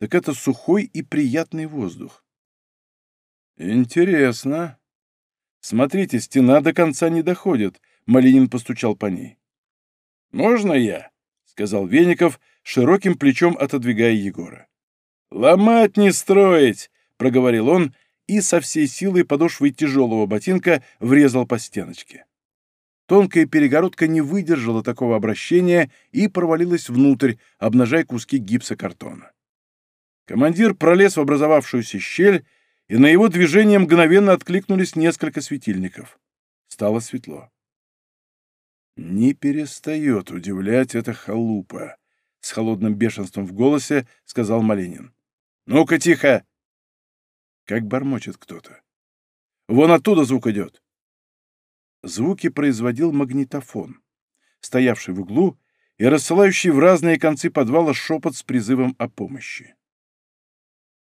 Speaker 1: так это сухой и приятный воздух. «Интересно. Смотрите, стена до конца не доходит», — Малинин постучал по ней. «Можно я?» — сказал Веников, широким плечом отодвигая Егора. «Ломать не строить!» — проговорил он и со всей силой подошвой тяжелого ботинка врезал по стеночке. Тонкая перегородка не выдержала такого обращения и провалилась внутрь, обнажая куски гипсокартона. Командир пролез в образовавшуюся щель, и на его движение мгновенно откликнулись несколько светильников. Стало светло. «Не перестает удивлять эта халупа», — с холодным бешенством в голосе сказал Малинин. «Ну-ка, тихо!» Как бормочет кто-то. «Вон оттуда звук идет!» Звуки производил магнитофон, стоявший в углу и рассылающий в разные концы подвала шепот с призывом о помощи.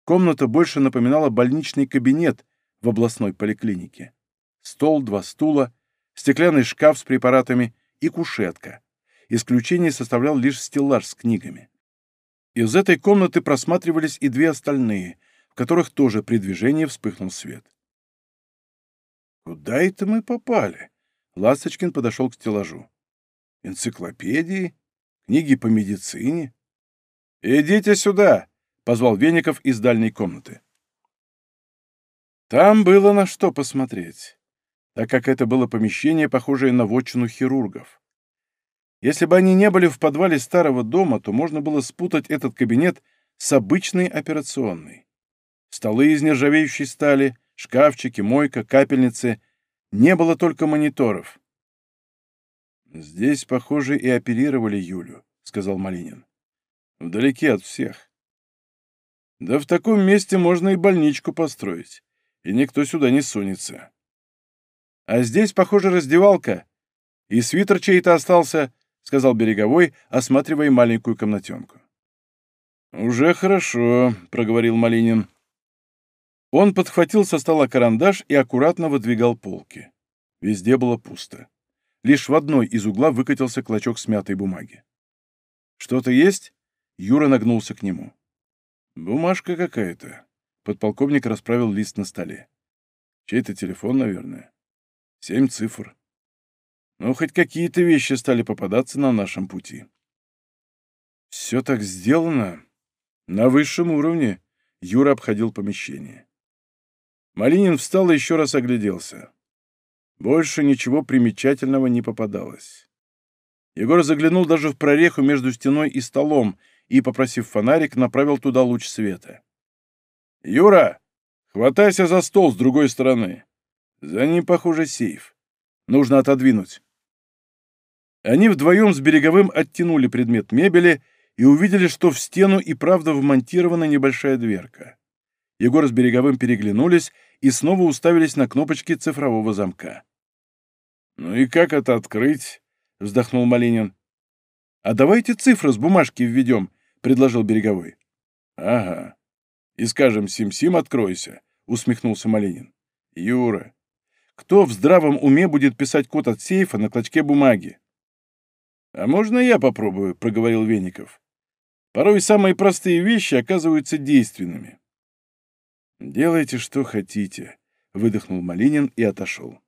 Speaker 1: Комната больше напоминала больничный кабинет в областной поликлинике. Стол, два стула, стеклянный шкаф с препаратами и кушетка. Исключение составлял лишь стеллаж с книгами. Из этой комнаты просматривались и две остальные, в которых тоже при движении вспыхнул свет. «Куда это мы попали?» Ласточкин подошел к стеллажу. «Энциклопедии? Книги по медицине?» «Идите сюда!» — позвал Веников из дальней комнаты. Там было на что посмотреть, так как это было помещение, похожее на вотчину хирургов. Если бы они не были в подвале старого дома, то можно было спутать этот кабинет с обычной операционной. Столы из нержавеющей стали, шкафчики, мойка, капельницы — не было только мониторов. «Здесь, похоже, и оперировали Юлю», — сказал Малинин. «Вдалеке от всех. Да в таком месте можно и больничку построить, и никто сюда не сунется. А здесь, похоже, раздевалка, и свитер чей-то остался», — сказал Береговой, осматривая маленькую комнатенку. «Уже хорошо», — проговорил Малинин. Он подхватил со стола карандаш и аккуратно выдвигал полки. Везде было пусто. Лишь в одной из угла выкатился клочок смятой бумаги. «Что-то есть?» Юра нагнулся к нему. «Бумажка какая-то». Подполковник расправил лист на столе. «Чей-то телефон, наверное. Семь цифр. Ну, хоть какие-то вещи стали попадаться на нашем пути». «Все так сделано. На высшем уровне», — Юра обходил помещение. Малинин встал и еще раз огляделся. Больше ничего примечательного не попадалось. Егор заглянул даже в прореху между стеной и столом и, попросив фонарик, направил туда луч света. «Юра, хватайся за стол с другой стороны. За ним, похоже, сейф. Нужно отодвинуть». Они вдвоем с Береговым оттянули предмет мебели и увидели, что в стену и правда вмонтирована небольшая дверка. Егор с Береговым переглянулись и снова уставились на кнопочки цифрового замка. «Ну и как это открыть?» — вздохнул Малинин. «А давайте цифры с бумажки введем», — предложил Береговой. «Ага. И скажем, Сим-Сим, откройся», — усмехнулся Малинин. «Юра, кто в здравом уме будет писать код от сейфа на клочке бумаги?» «А можно я попробую?» — проговорил Веников. «Порой самые простые вещи оказываются действенными». «Делайте, что хотите», — выдохнул Малинин и отошел.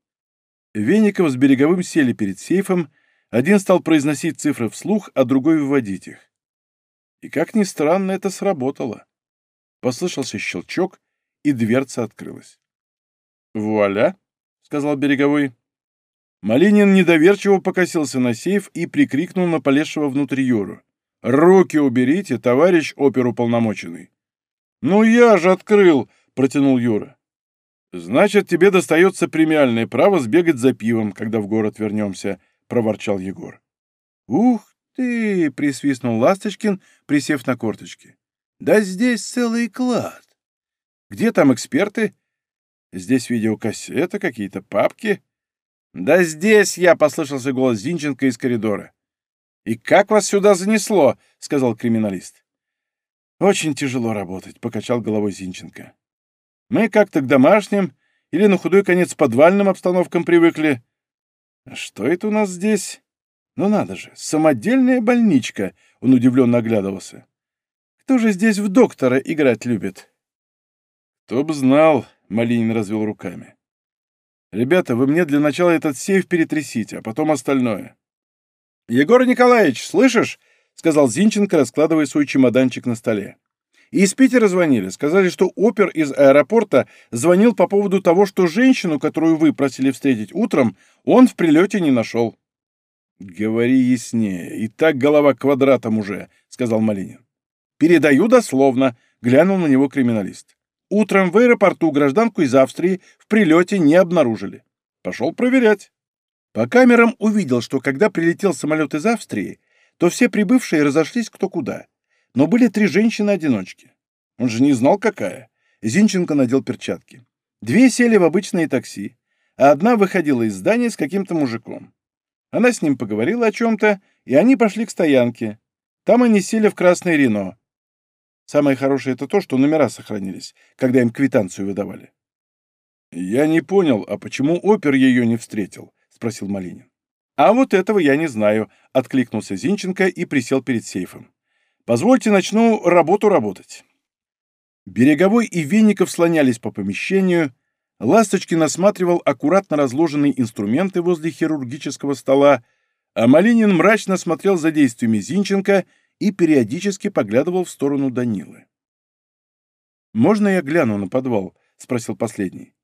Speaker 1: Веников с Береговым сели перед сейфом, один стал произносить цифры вслух, а другой выводить их. И, как ни странно, это сработало. послышался щелчок, и дверца открылась. «Вуаля!» — сказал Береговой. Малинин недоверчиво покосился на сейф и прикрикнул на полезшего внутрь Юру. «Руки уберите, товарищ оперуполномоченный!» «Ну я же открыл!» — протянул Юра. «Значит, тебе достается премиальное право сбегать за пивом, когда в город вернемся», — проворчал Егор. «Ух ты!» — присвистнул Ласточкин, присев на корточки. «Да здесь целый клад! Где там эксперты? Здесь видеокассета, какие-то папки?» «Да здесь я!» — послышался голос Зинченко из коридора. «И как вас сюда занесло?» — сказал криминалист. «Очень тяжело работать», — покачал головой Зинченко. Мы как-то к домашним или на худой конец подвальным обстановкам привыкли. Что это у нас здесь? Ну надо же, самодельная больничка, он удивленно оглядывался. Кто же здесь в доктора играть любит? Кто б знал, Малинин развел руками. Ребята, вы мне для начала этот сейф перетрясите, а потом остальное. Егор Николаевич, слышишь? сказал Зинченко, раскладывая свой чемоданчик на столе. Из Питера звонили, сказали, что опер из аэропорта звонил по поводу того, что женщину, которую вы просили встретить утром, он в прилете не нашел. «Говори яснее, и так голова квадратом уже», — сказал Малинин. «Передаю дословно», — глянул на него криминалист. «Утром в аэропорту гражданку из Австрии в прилете не обнаружили. Пошел проверять. По камерам увидел, что когда прилетел самолет из Австрии, то все прибывшие разошлись кто куда. Но были три женщины-одиночки. Он же не знал, какая. Зинченко надел перчатки. Две сели в обычные такси, а одна выходила из здания с каким-то мужиком. Она с ним поговорила о чем-то, и они пошли к стоянке. Там они сели в красное Рено. Самое хорошее это то, что номера сохранились, когда им квитанцию выдавали. «Я не понял, а почему опер ее не встретил?» — спросил Малинин. «А вот этого я не знаю», — откликнулся Зинченко и присел перед сейфом. «Позвольте начну работу работать». Береговой и Венников слонялись по помещению. Ласточкин осматривал аккуратно разложенные инструменты возле хирургического стола, а Малинин мрачно смотрел за действиями Зинченко и периодически поглядывал в сторону Данилы. «Можно я гляну на подвал?» — спросил последний.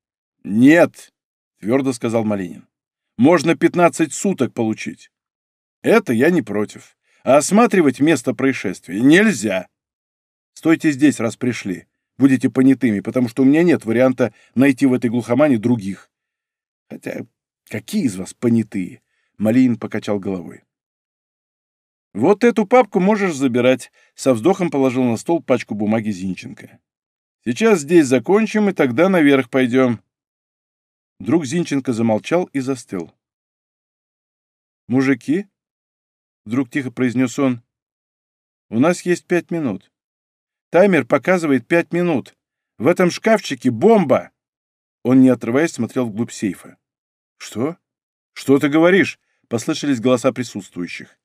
Speaker 1: «Нет», — твердо сказал Малинин можно 15 суток получить. Это я не против. А осматривать место происшествия нельзя. Стойте здесь, раз пришли. Будете понятыми, потому что у меня нет варианта найти в этой глухомане других. Хотя, какие из вас понятые? Малин покачал головой. Вот эту папку можешь забирать. Со вздохом положил на стол пачку бумаги Зинченко. Сейчас здесь закончим, и тогда наверх пойдем. Друг Зинченко замолчал и застыл. «Мужики?» — вдруг тихо произнес он. «У нас есть пять минут. Таймер показывает пять минут. В этом шкафчике бомба!» Он, не отрываясь, смотрел вглубь сейфа. «Что? Что ты говоришь?» — послышались голоса присутствующих.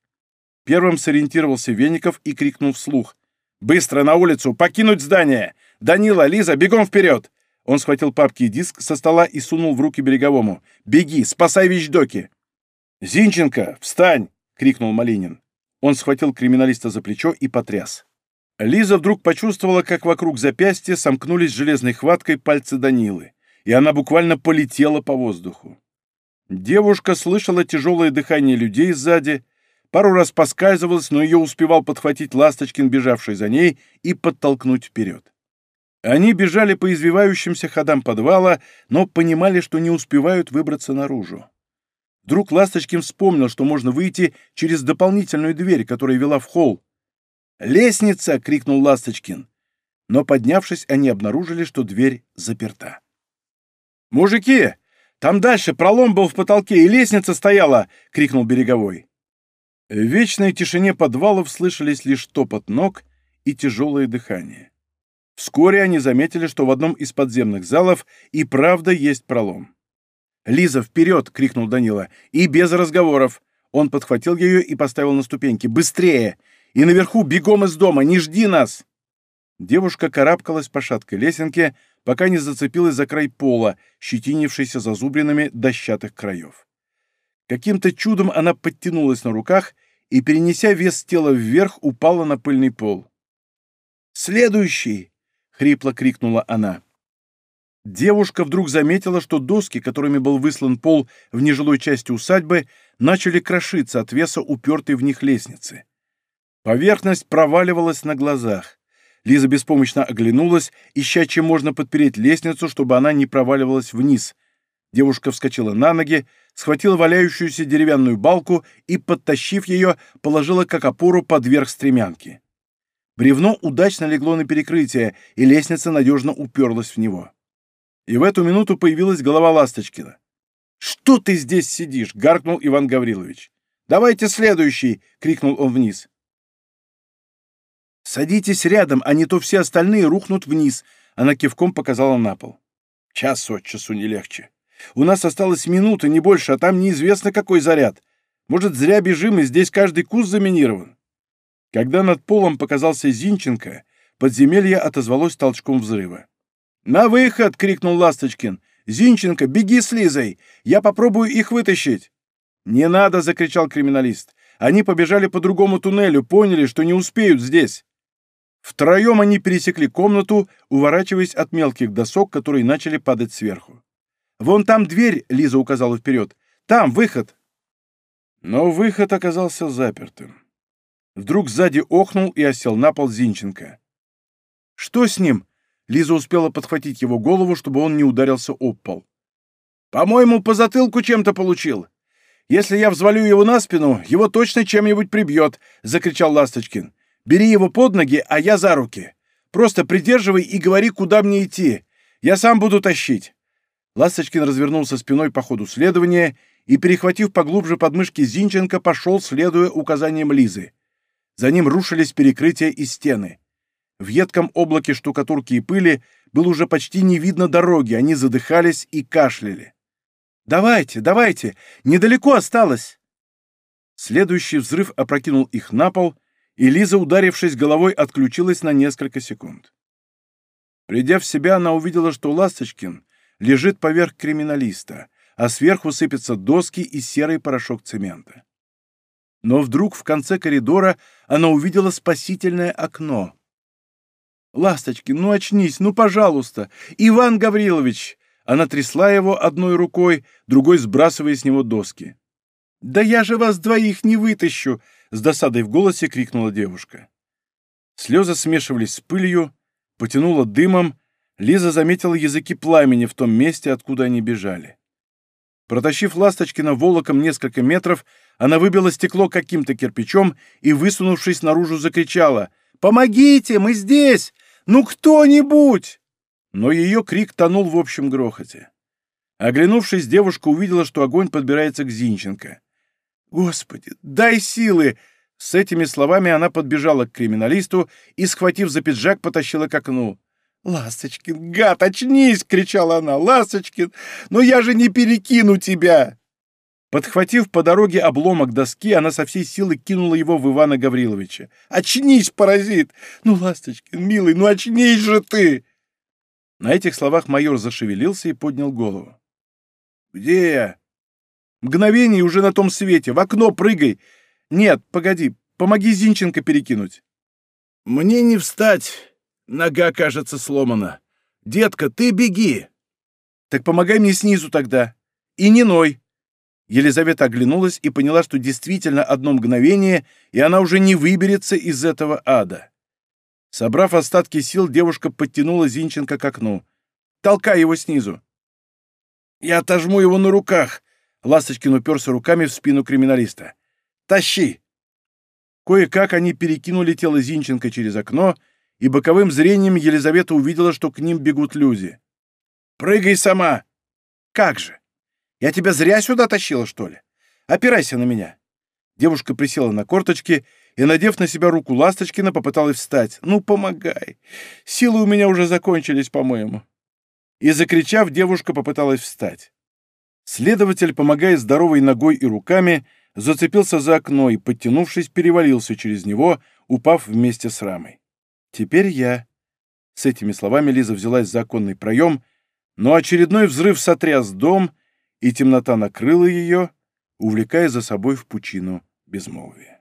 Speaker 1: Первым сориентировался Веников и крикнул вслух. «Быстро на улицу! Покинуть здание! Данила, Лиза, бегом вперед! Он схватил папки и диск со стола и сунул в руки Береговому. «Беги, спасай вещдоки!» «Зинченко, встань!» — крикнул Малинин. Он схватил криминалиста за плечо и потряс. Лиза вдруг почувствовала, как вокруг запястья сомкнулись железной хваткой пальцы Данилы, и она буквально полетела по воздуху. Девушка слышала тяжелое дыхание людей сзади, пару раз поскальзывалась, но ее успевал подхватить Ласточкин, бежавший за ней, и подтолкнуть вперед. Они бежали по извивающимся ходам подвала, но понимали, что не успевают выбраться наружу. Вдруг Ласточкин вспомнил, что можно выйти через дополнительную дверь, которая вела в холл. «Лестница!» — крикнул Ласточкин. Но, поднявшись, они обнаружили, что дверь заперта. «Мужики! Там дальше пролом был в потолке, и лестница стояла!» — крикнул Береговой. В вечной тишине подвалов слышались лишь топот ног и тяжелое дыхание. Вскоре они заметили, что в одном из подземных залов и правда есть пролом. «Лиза, вперед!» — крикнул Данила. «И без разговоров!» Он подхватил ее и поставил на ступеньки. «Быстрее! И наверху бегом из дома! Не жди нас!» Девушка карабкалась по шаткой лесенке, пока не зацепилась за край пола, щетинившийся зазубринами дощатых краев. Каким-то чудом она подтянулась на руках и, перенеся вес тела вверх, упала на пыльный пол. «Следующий!» хрипло крикнула она. Девушка вдруг заметила, что доски, которыми был выслан пол в нежилой части усадьбы, начали крошиться от веса упертой в них лестницы. Поверхность проваливалась на глазах. Лиза беспомощно оглянулась, ища, чем можно подпереть лестницу, чтобы она не проваливалась вниз. Девушка вскочила на ноги, схватила валяющуюся деревянную балку и, подтащив ее, положила как опору под верх стремянки. Бревно удачно легло на перекрытие, и лестница надежно уперлась в него. И в эту минуту появилась голова Ласточкина. «Что ты здесь сидишь?» — гаркнул Иван Гаврилович. «Давайте следующий!» — крикнул он вниз. «Садитесь рядом, а не то все остальные рухнут вниз», — она кивком показала на пол. «Час от часу не легче. У нас осталась минута, не больше, а там неизвестно какой заряд. Может, зря бежим, и здесь каждый куст заминирован». Когда над полом показался Зинченко, подземелье отозвалось толчком взрыва. «На выход!» — крикнул Ласточкин. «Зинченко, беги с Лизой! Я попробую их вытащить!» «Не надо!» — закричал криминалист. «Они побежали по другому туннелю, поняли, что не успеют здесь!» Втроем они пересекли комнату, уворачиваясь от мелких досок, которые начали падать сверху. «Вон там дверь!» — Лиза указала вперед. «Там выход!» Но выход оказался запертым. Вдруг сзади охнул и осел на пол Зинченко. «Что с ним?» — Лиза успела подхватить его голову, чтобы он не ударился об пол. «По-моему, по затылку чем-то получил. Если я взвалю его на спину, его точно чем-нибудь прибьет!» — закричал Ласточкин. Бери его под ноги, а я за руки. Просто придерживай и говори, куда мне идти. Я сам буду тащить». Ласточкин развернулся спиной по ходу следования и, перехватив поглубже подмышки Зинченко, пошел, следуя указаниям Лизы. За ним рушились перекрытия и стены. В едком облаке штукатурки и пыли было уже почти не видно дороги, они задыхались и кашляли. «Давайте, давайте! Недалеко осталось!» Следующий взрыв опрокинул их на пол, и Лиза, ударившись головой, отключилась на несколько секунд. Придя в себя, она увидела, что Ласточкин лежит поверх криминалиста, а сверху сыпятся доски и серый порошок цемента. Но вдруг в конце коридора она увидела спасительное окно. «Ласточкин, ну очнись, ну пожалуйста! Иван Гаврилович!» Она трясла его одной рукой, другой сбрасывая с него доски. «Да я же вас двоих не вытащу!» с досадой в голосе крикнула девушка. Слезы смешивались с пылью, потянуло дымом, Лиза заметила языки пламени в том месте, откуда они бежали. Протащив Ласточкина волоком несколько метров, она выбила стекло каким-то кирпичом и, высунувшись наружу, закричала «Помогите! Мы здесь! Ну кто-нибудь!» Но ее крик тонул в общем грохоте. Оглянувшись, девушка увидела, что огонь подбирается к Зинченко. «Господи, дай силы!» С этими словами она подбежала к криминалисту и, схватив за пиджак, потащила к окну. «Ласточкин, гад, очнись!» — кричала она. «Ласточкин, но я же не перекину тебя!» Подхватив по дороге обломок доски, она со всей силы кинула его в Ивана Гавриловича. «Очнись, паразит! Ну, Ласточкин, милый, ну очнись же ты!» На этих словах майор зашевелился и поднял голову. «Где я?» Мгновение уже на том свете. В окно прыгай. Нет, погоди. Помоги Зинченко перекинуть. Мне не встать. Нога, кажется, сломана. Детка, ты беги. Так помогай мне снизу тогда. И не ной. Елизавета оглянулась и поняла, что действительно одно мгновение, и она уже не выберется из этого ада. Собрав остатки сил, девушка подтянула Зинченко к окну. «Толкай его снизу!» «Я отожму его на руках!» Ласточкин уперся руками в спину криминалиста. «Тащи!» Кое-как они перекинули тело Зинченко через окно, и боковым зрением Елизавета увидела, что к ним бегут люди. «Прыгай сама!» «Как же? Я тебя зря сюда тащила, что ли? Опирайся на меня!» Девушка присела на корточки и, надев на себя руку Ласточкина, попыталась встать. «Ну, помогай! Силы у меня уже закончились, по-моему!» И, закричав, девушка попыталась встать. Следователь, помогая здоровой ногой и руками, зацепился за окно и, подтянувшись, перевалился через него, упав вместе с рамой. «Теперь я». С этими словами Лиза взялась за оконный проем, но очередной взрыв сотряс дом, и темнота накрыла ее, увлекая за собой в пучину безмолвия.